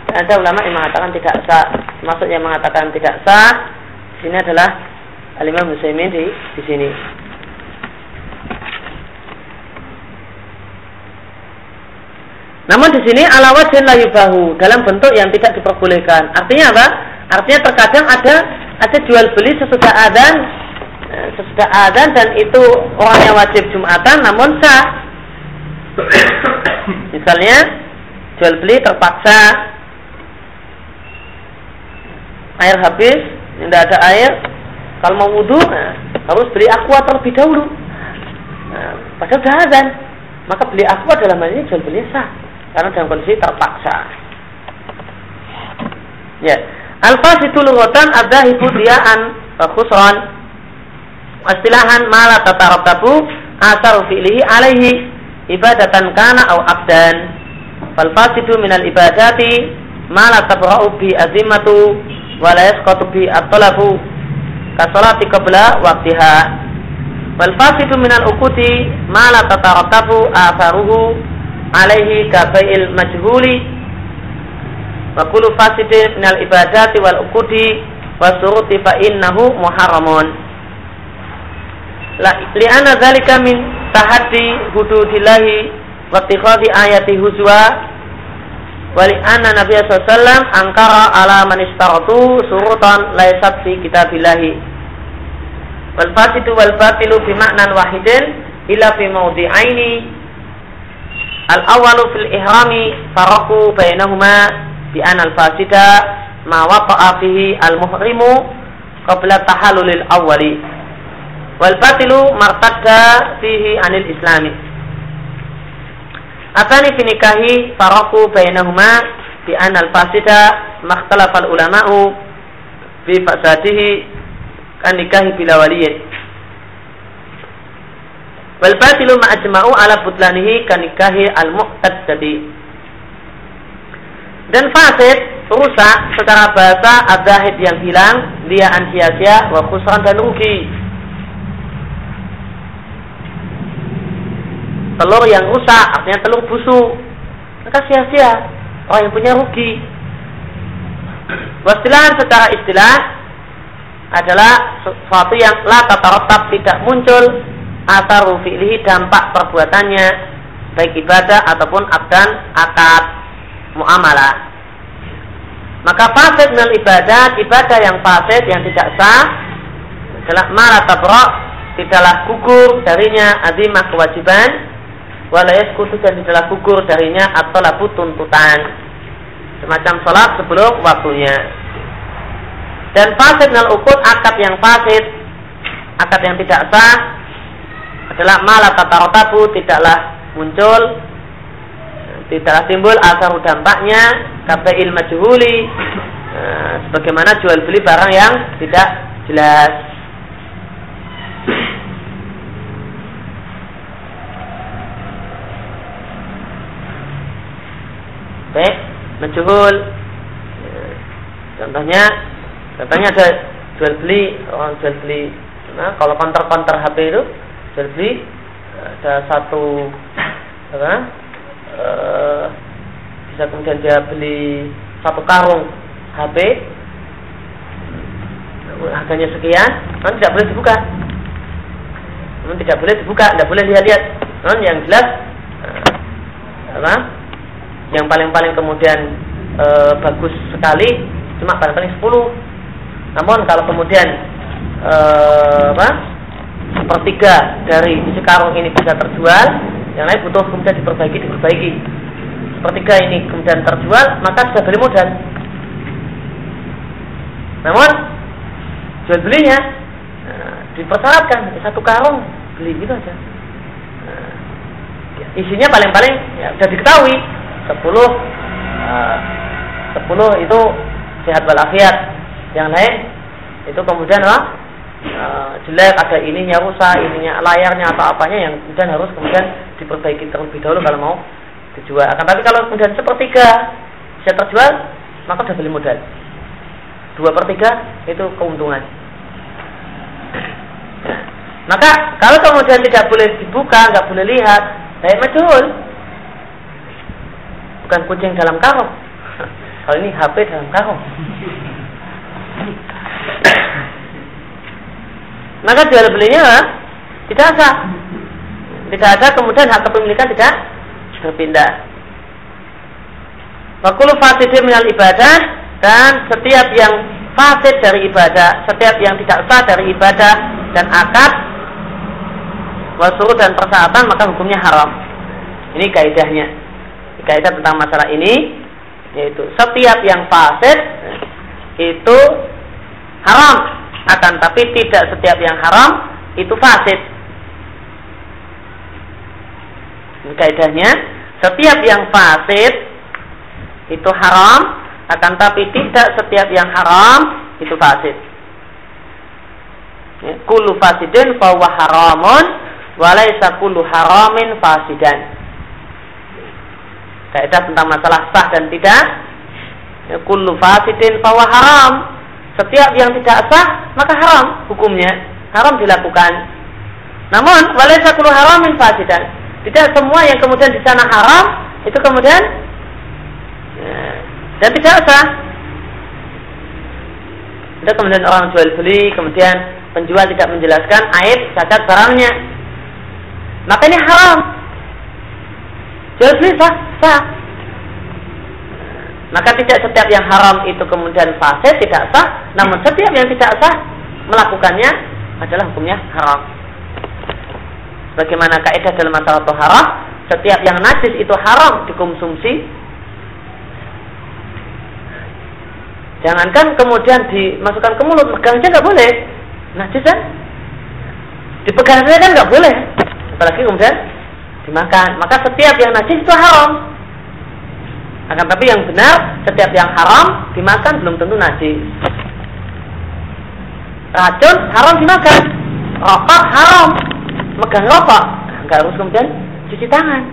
ada ulama yang mengatakan tidak sah. Maksudnya mengatakan tidak sah, sini adalah Alimah Muslimin di di sini. Namun di sini ala wajhin la yubahu dalam bentuk yang tidak diperbolehkan. Artinya apa? Artinya terkadang ada ada jual beli sesudah adzan eh, sesudah adzan dan itu orangnya wajib jumatan namun sah. <coughs> Misalnya jual beli terpaksa air habis, tidak ada air, kalau mau wudhu nah, harus beli aqua terlebih dahulu. Nah, padahal adzan, maka beli aqua dalam hal ini jual beli sah karena dalam kondisi terpaksa. Ya. Al-fasidu lughatan adzahibu diaan khusran. Istilahan mala tatarattabu asar fi'lihi alaihi ibadatan kana au abdan. Fal fasidu minal ibadati mala tabra'u bi azimatu wa la yasqatu bi at-talabu ka salati qabla waqtiha. Wal fasidu minal ukuti mala tatarattabu atharuhu alaihi kafail majhuli wa fasidin minal ibadati wal ukudi wa suruti fa innahu muharramun. Li'anna dzalika min tahaddi hududillahi wa ittikhadhi ayati huzwa. Wa li'anna nabiy sallallahu angkara ala man istaratu surutan laysat fi kitabillahi. Wal fasidu wal batilu bi ma'nan wahidin ila fi mawdi'aini. Al-awalu fil ihrami faraku bainahuma bi anal fasida ma waqa'a fihi al-muhrimu qabla tahallulil awwali. Wal batilu martadda fihi anil islami. Atani fi nikahi faraku bainahuma bi anal fasida makhtalafa ulama'u fi fasadihi kan nikahi bila waliyin Wal batilu ma'ajma'u ala butlanihi kanikahi al-mu'tad jadi. Dan fasid rusak secara bahasa adzahid yang hilang dia sia-sia wa khusran dan rugi. Telur yang rusak artinya telur busuk maka sia-sia orang yang punya rugi. Wastilah secara istilah adalah sesuatu yang la tatarotab tidak muncul asar fi'lihi dampak perbuatannya baik ibadah ataupun abdan akad muamalah maka fasid minal ibadah ibadah yang fasid yang tidak sah adalah maratabro tidaklah gugur darinya azimah kewajiban walayas kutu dan tidaklah gugur darinya atau labu tuntutan. Semacam sholat sebelum waktunya. Dan fasid minal ukur akad yang fasid akad yang tidak sah adalah malah tatarotabu tidaklah muncul tidaklah timbul asar dampaknya kafail majhuli Nah, sebagaimana jual beli barang yang tidak jelas. Baik, menjuhul. Contohnya, contohnya ada jual beli, orang jual beli. Nah, kalau konter-konter HP itu jual beli ada satu apa? E, bisa kemudian dia beli satu karung HP harganya sekian, kan tidak boleh dibuka. Namun tidak boleh dibuka, tidak boleh lihat-lihat. Namun yang jelas eh, apa? Yang paling-paling kemudian e, bagus sekali cuma paling-paling 10. Namun kalau kemudian e, apa? sepertiga dari isi karung ini bisa terjual, yang lain butuh kemudian diperbaiki, diperbaiki. Sepertiga ini kemudian terjual, maka sudah beli modal. Namun jual belinya nah, dipersyaratkan satu karung beli gitu aja. Nah, isinya paling-paling ya, sudah diketahui sepuluh uh, sepuluh itu sehat walafiat. Yang lain itu kemudian apa? Uh, jelek ada ininya rusak, ininya layarnya atau apanya yang kemudian harus kemudian diperbaiki terlebih dahulu kalau mau dijual. Akan tapi kalau kemudian sepertiga bisa terjual, maka sudah beli modal dua per tiga itu keuntungan. Maka kalau kemudian tidak boleh dibuka, nggak boleh lihat, saya majul. Bukan kucing dalam karung. <laughs> Kalau ini HP dalam karung. Maka jual belinya tidak sah. Tidak ada kemudian hak kepemilikan tidak berpindah. Wakulu fasidin minal ibadah dan setiap yang fasid dari ibadah, setiap yang tidak sah dari ibadah dan akad wasuruh dan persyaratan maka hukumnya haram. Ini kaidahnya. Kaidah tentang masalah ini yaitu setiap yang fasid itu haram akan tapi tidak setiap yang haram itu fasid. Ini kaidahnya setiap yang fasid itu haram akan tapi tidak setiap yang haram itu fasid. Ya, kullu fasidin fahuwa haramun walaysa kullu haramin fasidan. Kaidah tentang masalah sah dan tidak. Ya, kullu fasidin fahuwa haram. Setiap yang tidak sah maka haram hukumnya. Haram dilakukan. Namun walaysa kullu haramin fasidan. Tidak semua yang kemudian di sana haram itu kemudian ya, dan tidak sah. Ada kemudian orang jual beli, kemudian penjual tidak menjelaskan aib cacat barangnya. Maka ini haram. Jual beli sah, sah. Maka tidak setiap yang haram itu kemudian fasid, tidak sah. Namun setiap yang tidak sah melakukannya adalah hukumnya haram. Bagaimana kaidah dalam masalah haram? Setiap yang najis itu haram dikonsumsi Jangankan kemudian dimasukkan ke mulut, megangnya nggak boleh. Najis kan? Dipegang saja kan nggak boleh. Apalagi kemudian dimakan. Maka setiap yang najis itu haram. Akan tapi yang benar, setiap yang haram dimakan belum tentu najis. Racun haram dimakan. Rokok haram. Megang rokok. Nggak harus kemudian cuci tangan.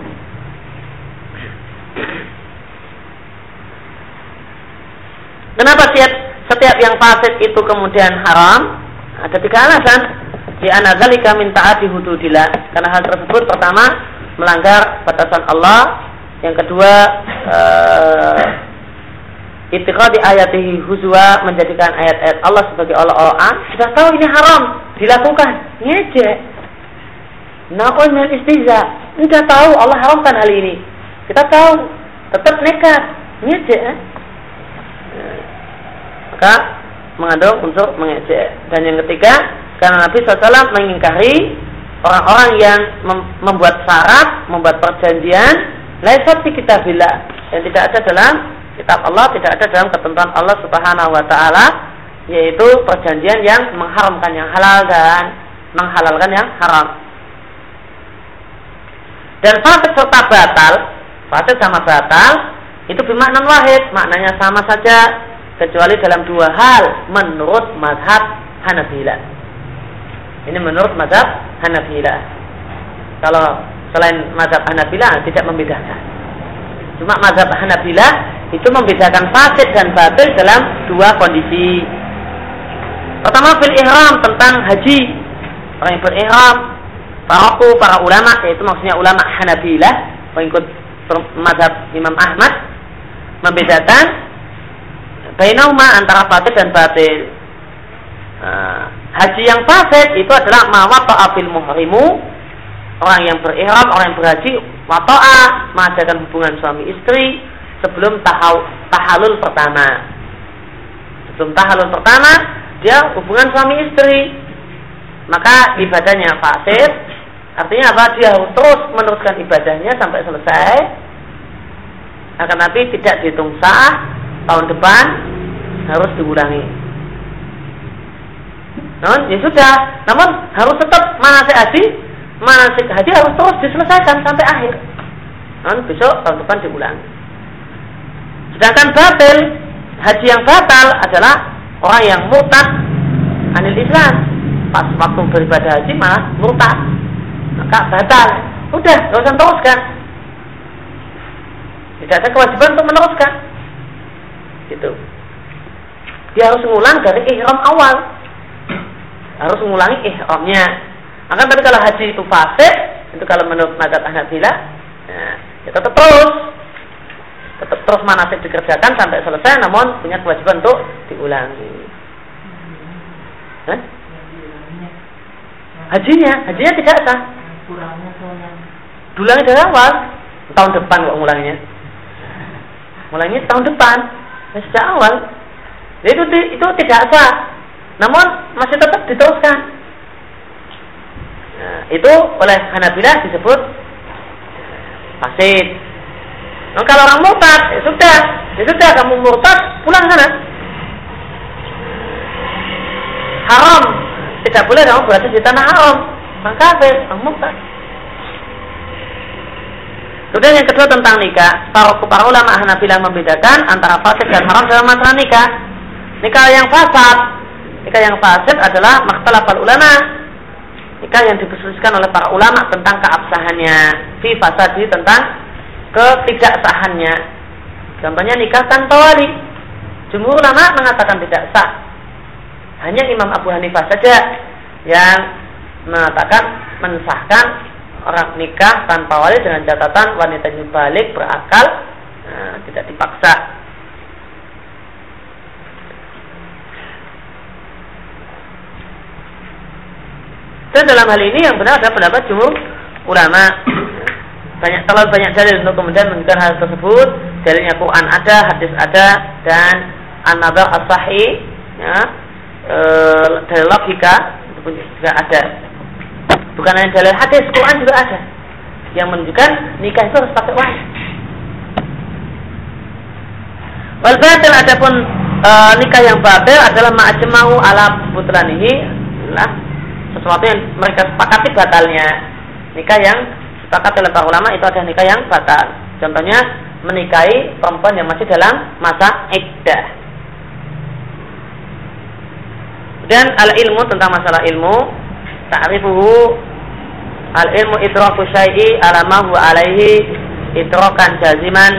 Kenapa setiap setiap yang fasid itu kemudian haram? Ada tiga alasan. Di anadzalika min taati hududillah. Karena hal tersebut pertama melanggar batasan Allah. Yang kedua uh, di ayatihi huzwa menjadikan ayat-ayat Allah sebagai Allah-Allahan sudah tahu ini haram dilakukan ngejek naon min istiza sudah tahu Allah haramkan hal ini kita tahu tetap nekat ngejek eh? maka mengandung untuk mengejek. Dan yang ketiga, karena Nabi SAW mengingkari orang-orang yang membuat syarat, membuat perjanjian, laisat fi kitabillah yang tidak ada dalam kitab Allah, tidak ada dalam ketentuan Allah Subhanahu wa taala, yaitu perjanjian yang mengharamkan yang halal dan menghalalkan yang haram. Dan fasid serta batal, fasid sama batal itu bermakna wahid, maknanya sama saja kecuali dalam dua hal menurut mazhab Hanafilah. Ini menurut mazhab Hanafilah. Kalau selain mazhab Hanafilah tidak membedakan. Cuma mazhab Hanafilah itu membedakan fasid dan batil dalam dua kondisi. Pertama fil ihram tentang haji. Orang yang berihram, para para ulama yaitu maksudnya ulama Hanafilah pengikut mazhab Imam Ahmad membedakan bainauma antara fasid dan batil. Nah, haji yang fasid itu adalah mawata fil muhrimu orang yang berihram, orang yang berhaji wata'a mengadakan hubungan suami istri sebelum tahal, tahalul pertama. Sebelum tahalul pertama dia hubungan suami istri. Maka ibadahnya fasid, artinya apa? Dia harus terus meneruskan ibadahnya sampai selesai. Akan tapi tidak dihitung sah tahun depan harus diulangi. Namun ya sudah, namun harus tetap manasik haji manasik haji harus terus diselesaikan sampai akhir. Nah, besok tahun depan diulang. Sedangkan batil, haji yang batal adalah orang yang murtad anil Islam. Pas waktu beribadah haji malah murtad. Maka batal. Udah, nggak usah teruskan. Tidak ada kewajiban untuk meneruskan. Gitu. Dia harus mengulang dari ihram awal. Harus mengulangi ihramnya maka tapi kalau haji itu fase, itu kalau menurut mazhab Hanafilah, ya, ya tetap terus tetap terus manasik dikerjakan sampai selesai namun punya kewajiban untuk diulangi. Hah? Hajinya, hajinya tidak sah. Dulangi dari awal, tahun depan kok mulainya. Mulainya tahun depan, ya, sejak awal. Ya, itu itu tidak sah. Namun masih tetap diteruskan. Nah, itu oleh Hanabilah disebut fasid. Nah, kalau orang murtad, ya sudah, ya sudah kamu murtad, pulang sana. Haram, tidak boleh kamu berada di tanah haram. Maka kafir, orang murtad. Kemudian yang kedua tentang nikah, para, para ulama Hanabilah membedakan antara fasid dan haram dalam masalah nikah. Nikah yang fasad, nikah yang fasid adalah makhtalafal ulama. Nikah yang diperselisihkan oleh para ulama tentang keabsahannya. Fi fasadi tentang ketidaksahannya contohnya nikah tanpa wali. Jumhur ulama mengatakan tidak sah. Hanya Imam Abu Hanifah saja yang mengatakan mensahkan orang nikah tanpa wali dengan catatan wanita balik berakal nah, tidak dipaksa Dan dalam hal ini yang benar adalah pendapat jumhur ulama. Banyak terlalu banyak dalil untuk kemudian menunjukkan hal tersebut. Dalilnya Quran ada, hadis ada, dan an-nabar as-sahih, ya, e, dalil logika itu pun juga ada. Bukan hanya dalil hadis, Quran juga ada yang menunjukkan nikah itu harus pakai wahyu. Wal batil adapun e, nikah yang batil adalah ma'ajma'u ala putranihi lah sesuatu yang mereka sepakati batalnya. Nikah yang sepakat oleh para ulama itu ada nikah yang batal. Contohnya menikahi perempuan yang masih dalam masa iddah. Dan al ilmu tentang masalah ilmu ta'rifuhu al ilmu idraku syai'i ala ma huwa alaihi idrakan jaziman.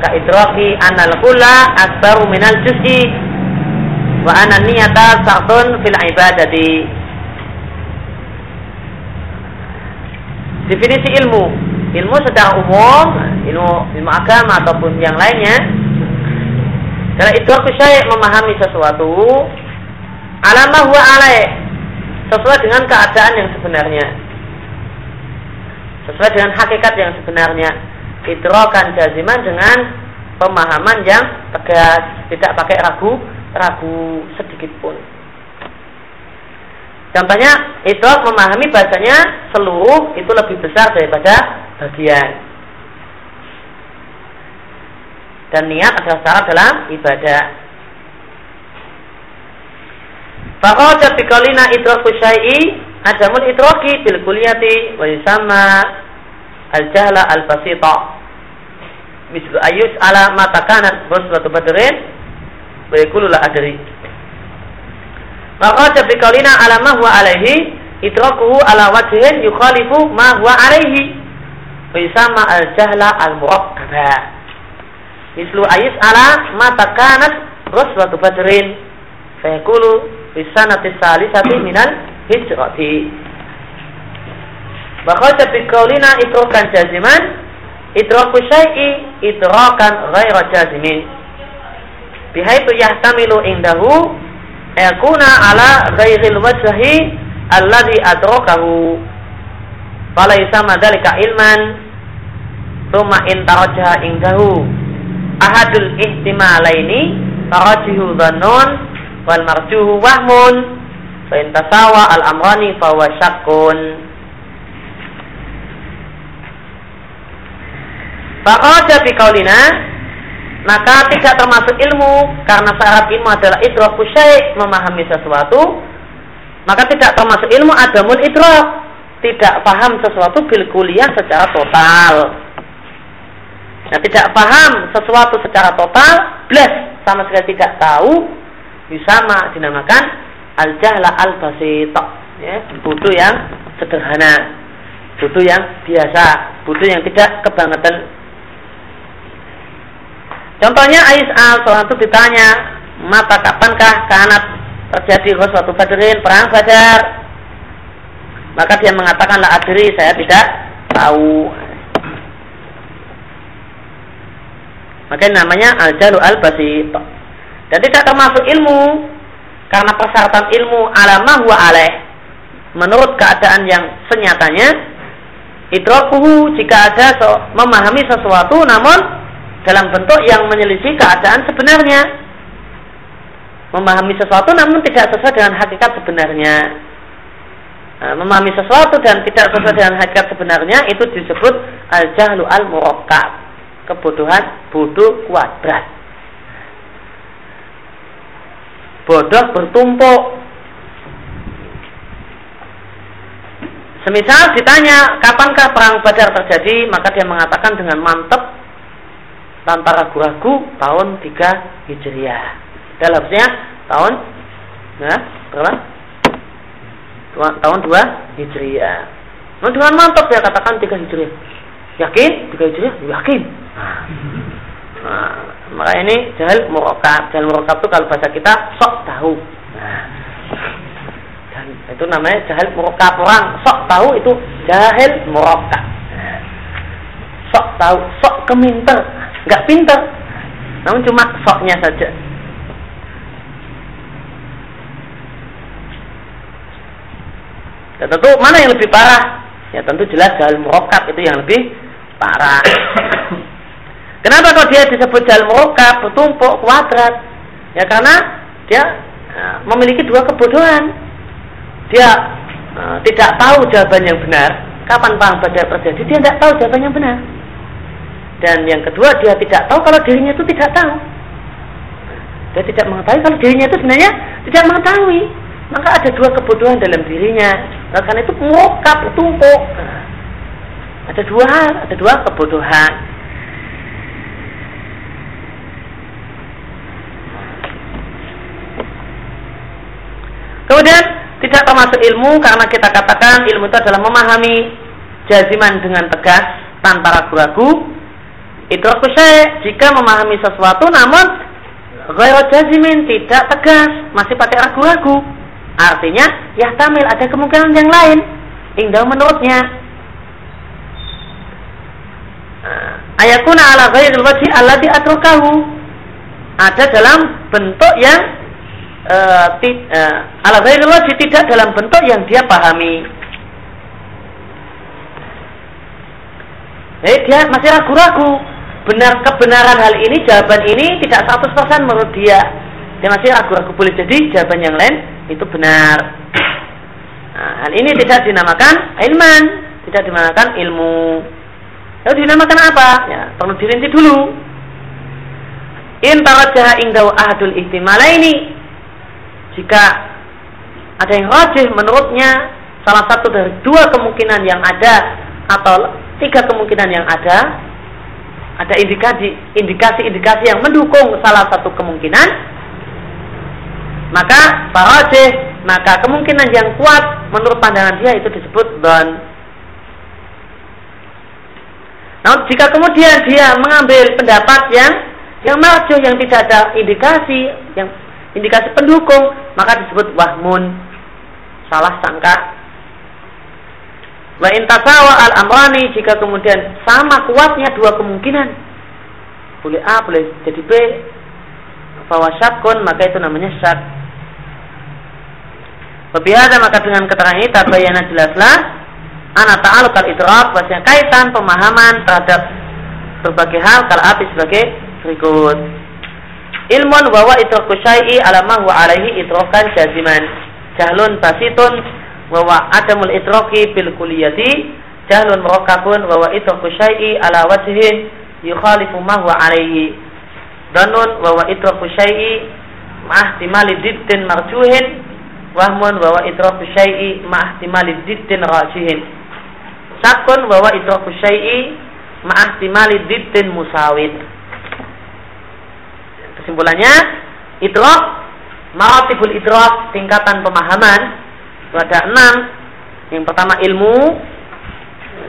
Ka idraki anal kula akbaru minal juz'i wa anna niyata sartun fil ibadati. Definisi ilmu. Ilmu secara umum ilmu ilmu agama ataupun yang lainnya. Karena itu aku saya memahami sesuatu alamah wa alaih sesuai dengan keadaan yang sebenarnya sesuai dengan hakikat yang sebenarnya idrokan jaziman dengan pemahaman yang tegas tidak pakai ragu ragu sedikit pun Contohnya itu memahami bahasanya seluruh itu lebih besar daripada bagian. Dan niat adalah syarat dalam ibadah. Fakhoja bikolina idraku syai'i adamul idraki bil kuliyati wa yusama al jahla al basita. Mislu ayus ala matakanat batu badrin wa yaqulu la adri maka bi qaulina ala ma huwa alaihi idrakuhu ala wajhin yukhalifu ma huwa alaihi wa yusamma al jahla al murakkaba mislu ayis ala mata kanat ghuswatu badrin fa yaqulu fi sanati salisati minal hijrati Maka bi qaulina idrakan jaziman idraku syai'i idrakan ghaira jazimin. Bihaitu yahtamilu indahu yakuna ala ghairil wajhi alladhi adrakahu falaisa madalika ilman thumma in tarajaha indahu. Ahadul ihtimalaini tarajihu dhannun wal marjuhu wahmun. Fa in al amrani fa huwa syakkun. Faqada fi qaulina maka tidak termasuk ilmu karena syarat ilmu adalah idraku syai' memahami sesuatu. Maka tidak termasuk ilmu adamul idrak tidak paham sesuatu bil kuliah secara total. Nah tidak paham sesuatu secara total bless sama sekali tidak tahu bisa dinamakan al jahla al basit ya butuh yang sederhana butuh yang biasa butuh yang tidak kebangetan Contohnya Aisyah seorang itu ditanya, mata kapankah kanat terjadi suatu Badrin, perang Badar? Maka dia mengatakan la adri, saya tidak tahu. Maka namanya al-jalu al-basit. Dan tidak termasuk ilmu. Karena persyaratan ilmu alamah wa alaih. Menurut keadaan yang senyatanya, idrakuhu jika ada memahami sesuatu namun dalam bentuk yang menyelisih keadaan sebenarnya. Memahami sesuatu namun tidak sesuai dengan hakikat sebenarnya. Nah, memahami sesuatu dan tidak sesuai dengan hakikat sebenarnya itu disebut al jahlu al murakkab kebodohan bodoh kuadrat bodoh bertumpuk Semisal ditanya kapankah perang Badar terjadi, maka dia mengatakan dengan mantap tanpa ragu-ragu tahun 3 Hijriah. Dalamnya tahun nah, berapa? Tahun 2 Hijriah. Nah, dengan mantap ya katakan 3 Hijriah. Yakin? 3 Hijriah? Yakin. Nah, maka ini jahil murokab. Jahil murokab itu kalau bahasa kita sok tahu. Nah, dan itu namanya jahil murokab orang sok tahu itu jahil murokab. sok tahu, sok keminter nggak pintar, namun cuma soknya saja. Ya tentu mana yang lebih parah? Ya tentu jelas jahil murokat itu yang lebih parah. Kenapa kalau dia disebut jahil murokat, bertumpuk, kuadrat? Ya karena dia uh, memiliki dua kebodohan. Dia uh, tidak tahu jawaban yang benar. Kapan perang badar terjadi? Dia tidak tahu jawaban yang benar. Dan yang kedua dia tidak tahu kalau dirinya itu tidak tahu. Dia tidak mengetahui kalau dirinya itu sebenarnya tidak mengetahui. Maka ada dua kebodohan dalam dirinya. Nah, karena itu mokap, tumpuk. Nah, ada dua hal, ada dua kebodohan. Kemudian tidak termasuk ilmu karena kita katakan ilmu itu adalah memahami jaziman dengan tegas tanpa ragu-ragu Idraku syai' jika memahami sesuatu namun ghairu jazimin tidak tegas, masih pakai ragu-ragu. Artinya ya tamil ada kemungkinan yang lain. Indah menurutnya. Nah, ayakuna ala ghairil wajhi alladhi atrukahu. Ada dalam bentuk yang uh, uh, ala ghairil wajhi tidak dalam bentuk yang dia pahami. Eh dia masih ragu-ragu. Benar kebenaran hal ini jawaban ini tidak 100% menurut dia. Dia masih ragu-ragu boleh jadi jawaban yang lain itu benar. Nah, hal ini tidak dinamakan ilman tidak dinamakan ilmu. Lalu dinamakan apa? Ya perlu dirinci dulu. In tarajah indau ahadul ihtimala ini jika ada yang rajih menurutnya salah satu dari dua kemungkinan yang ada atau tiga kemungkinan yang ada ada indikasi indikasi indikasi yang mendukung salah satu kemungkinan maka farajih maka kemungkinan yang kuat menurut pandangan dia itu disebut don. Namun jika kemudian dia mengambil pendapat yang yang marjuh yang tidak ada indikasi yang indikasi pendukung maka disebut wahmun. Salah sangka. Wa intasawa al amrani jika kemudian sama kuatnya dua kemungkinan boleh A boleh jadi B bahwa syakun maka itu namanya syak. Lebih ada maka dengan keterangan ini tabayana jelaslah anak ta'aluk al idrab bahasanya kaitan pemahaman terhadap berbagai hal kalau api sebagai berikut ilmun bahwa idraku syai'i alamah wa alaihi idrakan jaziman. Jahlun basitun bahwa adamul idraki bil kuliyati jahlun merakabun bahwa idraku syai'i ala wajhin yukhalifu ma huwa alaihi. Danun bahwa idraku syai'i ma'ahtimali diddin marjuhin. Wahmun bahwa idraku syai'i ma'ahtimali diddin rajihin. Sakun bahwa idraku syai'i ma'ahtimali diddin musawid kesimpulannya idrak maratibul idrak tingkatan pemahaman. Ada enam. Yang pertama ilmu.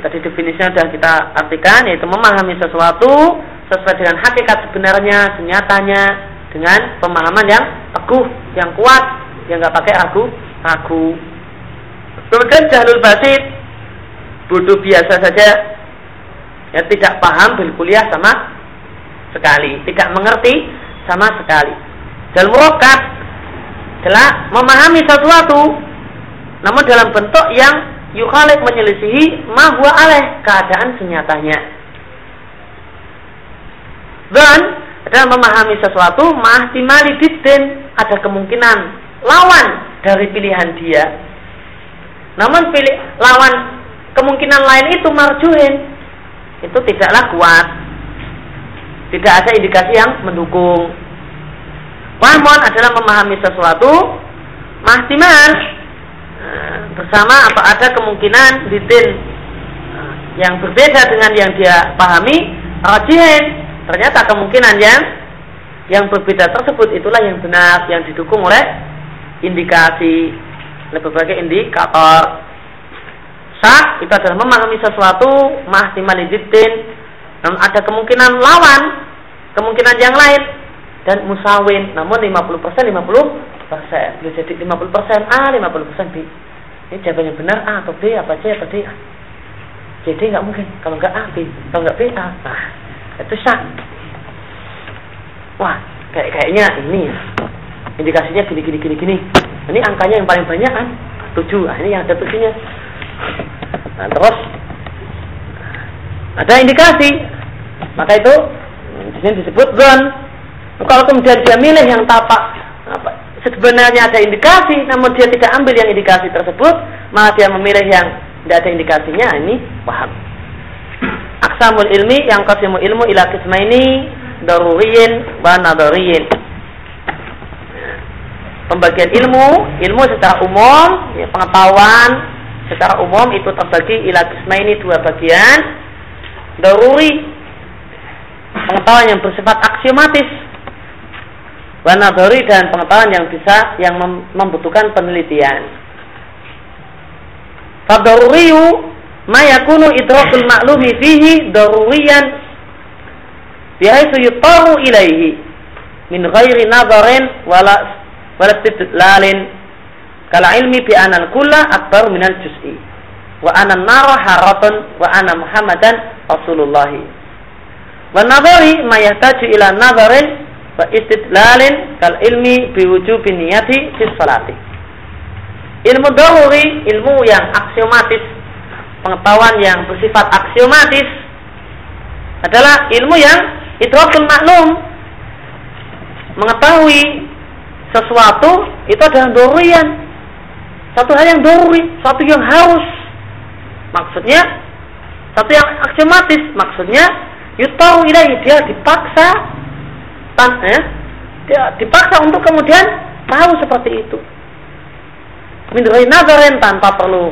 Tadi definisinya sudah kita artikan yaitu memahami sesuatu sesuai dengan hakikat sebenarnya senyatanya dengan pemahaman yang teguh yang kuat yang nggak pakai ragu ragu. Kemudian jahlul basit bodoh biasa saja. Ya tidak paham kuliah sama sekali tidak mengerti sama sekali dan murokat adalah memahami sesuatu namun dalam bentuk yang yukhalif menyelisihi mahwa aleh keadaan senyatanya dan adalah memahami sesuatu mahtimali didin ada kemungkinan lawan dari pilihan dia. Namun pilih lawan kemungkinan lain itu marjuhin itu tidaklah kuat. Tidak ada indikasi yang mendukung. Wahmon adalah memahami sesuatu mahtimal eh, bersama atau ada kemungkinan ditin eh, yang berbeda dengan yang dia pahami rajihin ternyata kemungkinan yang yang berbeda tersebut itulah yang benar yang didukung oleh indikasi berbagai indikator sah itu adalah memahami sesuatu mahtimaliditin namun ada kemungkinan lawan kemungkinan yang lain dan musawin. Namun 50% 50% boleh jadi 50% A 50% B. Ini jawabannya benar A atau B apa C atau D jadi nggak mungkin. Kalau nggak A B. Kalau nggak B A. Nah itu sah wah kayak kayaknya ini indikasinya gini gini gini gini. Ini angkanya yang paling banyak kan? Tujuh. Nah, ini yang ada tujuhnya. Nah, terus ada indikasi. Maka itu di sini disebut gon kalau kemudian dia milih yang tapak apa, sebenarnya ada indikasi namun dia tidak ambil yang indikasi tersebut malah dia memilih yang tidak ada indikasinya ini paham. Aksamul ilmi yang kasimu ilmu ila ini daruriyin wa nadariyin. Pembagian ilmu, ilmu secara umum, ya, pengetahuan secara umum itu terbagi ila ini dua bagian. Daruri pengetahuan yang bersifat aksiomatis. Wanadori dan pengetahuan yang bisa yang membutuhkan penelitian. Fadaruriyu ma yakunu idrakul maklumi fihi daruriyan bihaitu yutaru ilaihi min ghairi nadarin wala lalin kala ilmi bi anal kulla akbar minal juz'i wa ana nara haratun wa ana muhammadan rasulullahi. Wa nadhari ma yahtaju ila nadharin wa istidlalin kal ilmi bi wujubi niyati fi salati. Ilmu dahuri ilmu yang aksiomatis pengetahuan yang bersifat aksiomatis adalah ilmu yang idrakul maklum mengetahui sesuatu itu adalah dorian satu hal yang dori satu yang harus. Maksudnya satu yang aksiomatis maksudnya yutahu ilahi dia dipaksa tan eh, dia dipaksa untuk kemudian tahu seperti itu min nazarin tanpa perlu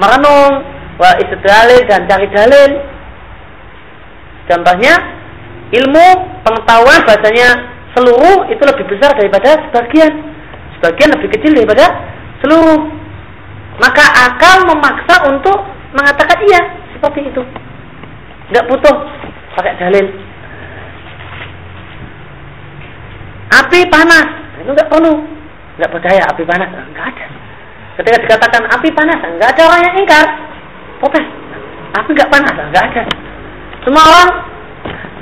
merenung wa istidlalil dan cari dalil contohnya ilmu pengetahuan bahasanya seluruh itu lebih besar daripada sebagian. sebagian lebih kecil daripada seluruh. Maka akal memaksa untuk mengatakan iya seperti itu. Nggak butuh pakai dalil. Api panas, itu nggak perlu. Nggak percaya api panas, nggak ada. Ketika dikatakan api panas, nggak ada orang yang ingkar. Protes, api nggak panas, nggak ada. Semua orang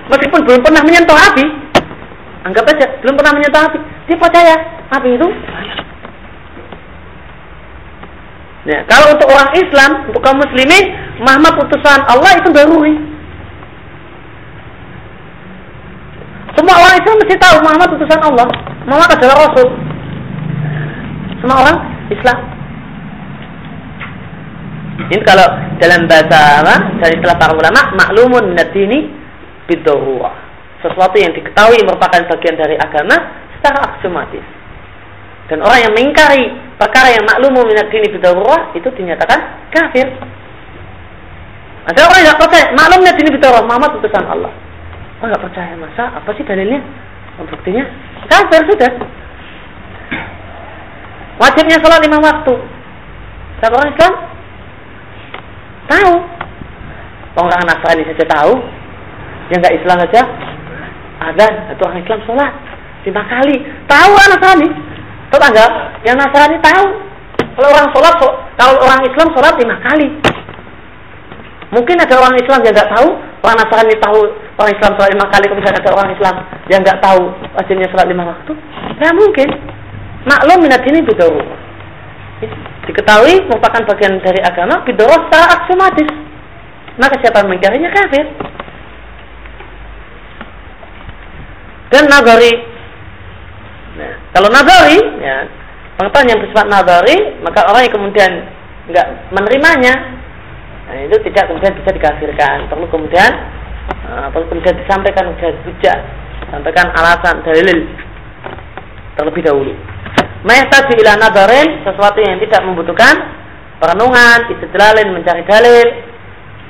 meskipun belum pernah menyentuh api, anggap aja belum pernah menyentuh api, dia percaya api itu Nah, kalau untuk orang Islam, untuk kaum muslimin, Muhammad putusan Allah itu daruri. Semua orang Islam mesti tahu Muhammad putusan Allah. Muhammad adalah Rasul. Semua orang Islam. Ini kalau dalam bahasa apa? Dari istilah para ulama, maklumun minad-dini Sesuatu yang diketahui merupakan bagian dari agama secara aksiomatis. Dan orang yang mengingkari perkara yang maklumun minad-dini itu dinyatakan kafir. Ada orang yang percaya maklum minad-dini Muhammad putusan Allah. Oh nggak percaya masa apa sih dalilnya? Buktinya kafir sudah. Wajibnya sholat lima waktu. Siapa orang Islam? Tahu. Orang Nasrani saja tahu. Yang nggak Islam saja ada itu orang Islam sholat lima kali. Tahu anak Nasrani. Tetangga yang Nasrani tahu. Kalau orang sholat, kalau orang Islam sholat lima kali. Mungkin ada orang Islam yang nggak tahu, orang Nasrani tahu orang Islam sholat lima kali, kemudian ada orang Islam yang nggak tahu wajibnya sholat lima waktu. Ya mungkin. Maklum minat ini bidawu. Diketahui merupakan bagian dari agama bidawu secara aksiomatis. Maka siapa yang mengingkarinya kafir. Dan nagari. Nah, kalau nagari, ya, pengetahuan yang bersifat nagari, maka orang yang kemudian nggak menerimanya, nah, itu tidak kemudian bisa dikafirkan. Perlu kemudian uh, perlu kemudian disampaikan kemudian hujah, sampaikan alasan dalil terlebih dahulu. Mahtaju ila nadarin sesuatu yang tidak membutuhkan perenungan, istidlalin, mencari dalil.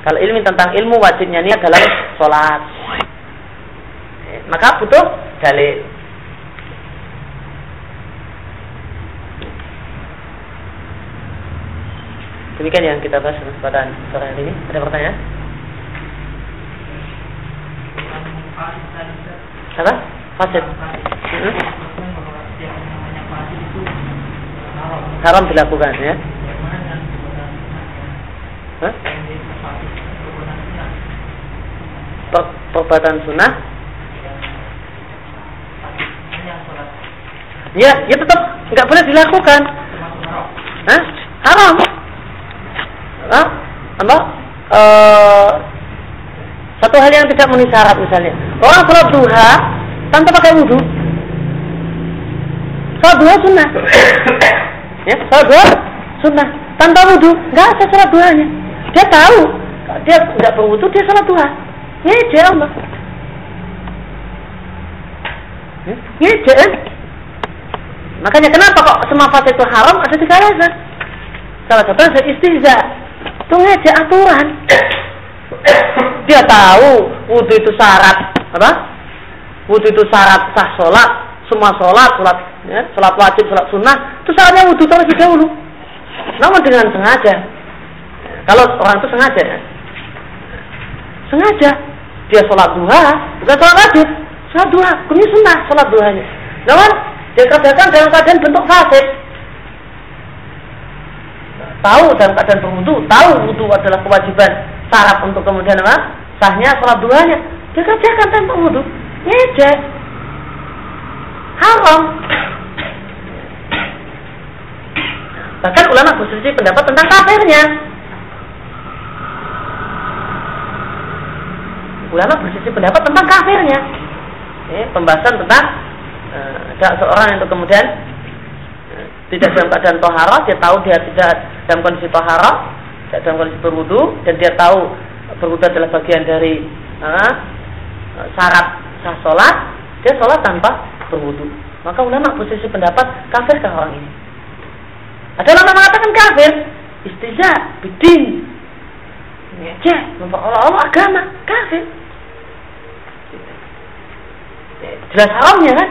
Kalau ilmu tentang ilmu wajibnya niat dalam sholat. Maka butuh dalil. Demikian yang kita bahas pada sore hari ini. Ada pertanyaan? Apa? Fasid. Hmm? haram dilakukan ya. Perbuatan sunnah Ya, ya tetap nggak boleh dilakukan. Hah? Haram. Hah? Apa? Uh, satu hal yang tidak memenuhi syarat misalnya. Orang sholat duha tanpa pakai wudhu. Sholat duha sunnah. <coughs> Ya, sholat duha sunnah. Tanpa wudhu, nggak ada sholat duhanya. Dia tahu, dia nggak berwudhu, dia sholat duha. Ngece Allah. Ngece kan? Makanya kenapa kok semua fase itu haram? Ada tiga alasan. Salah satu adalah istiza. Ngece aturan. Dia tahu wudhu itu syarat apa? Wudhu itu syarat sah sholat. Semua sholat, sholat ya, sholat wajib, sholat sunnah, itu saatnya wudhu terlebih dahulu. Namun dengan sengaja. Kalau orang itu sengaja ya. Sengaja. Dia sholat duha, bukan sholat wajib. Sholat duha, ini sunnah sholat duhanya. Namun dia kerjakan dalam keadaan bentuk fasik. Tahu dalam keadaan berwudu, tahu wudu adalah kewajiban syarat untuk kemudian apa? Sahnya sholat duhanya. Dia kerjakan tanpa wudu. Ngejek. Haram. Bahkan ulama berselisih pendapat tentang kafirnya. Ulama berselisih pendapat tentang kafirnya. Ini pembahasan tentang uh, seorang yang kemudian tidak dalam keadaan tohara, dia tahu dia tidak dalam kondisi tohara, tidak dalam kondisi berwudu, dan dia tahu berwudu adalah bagian dari uh, syarat sah sholat, dia sholat tanpa berwudu. Maka ulama berselisih pendapat kafir orang ini. Ada ulama mengatakan kafir, istiza, bidin, ngecek, Allah agama, kafir. Jelas haramnya kan?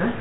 Huh?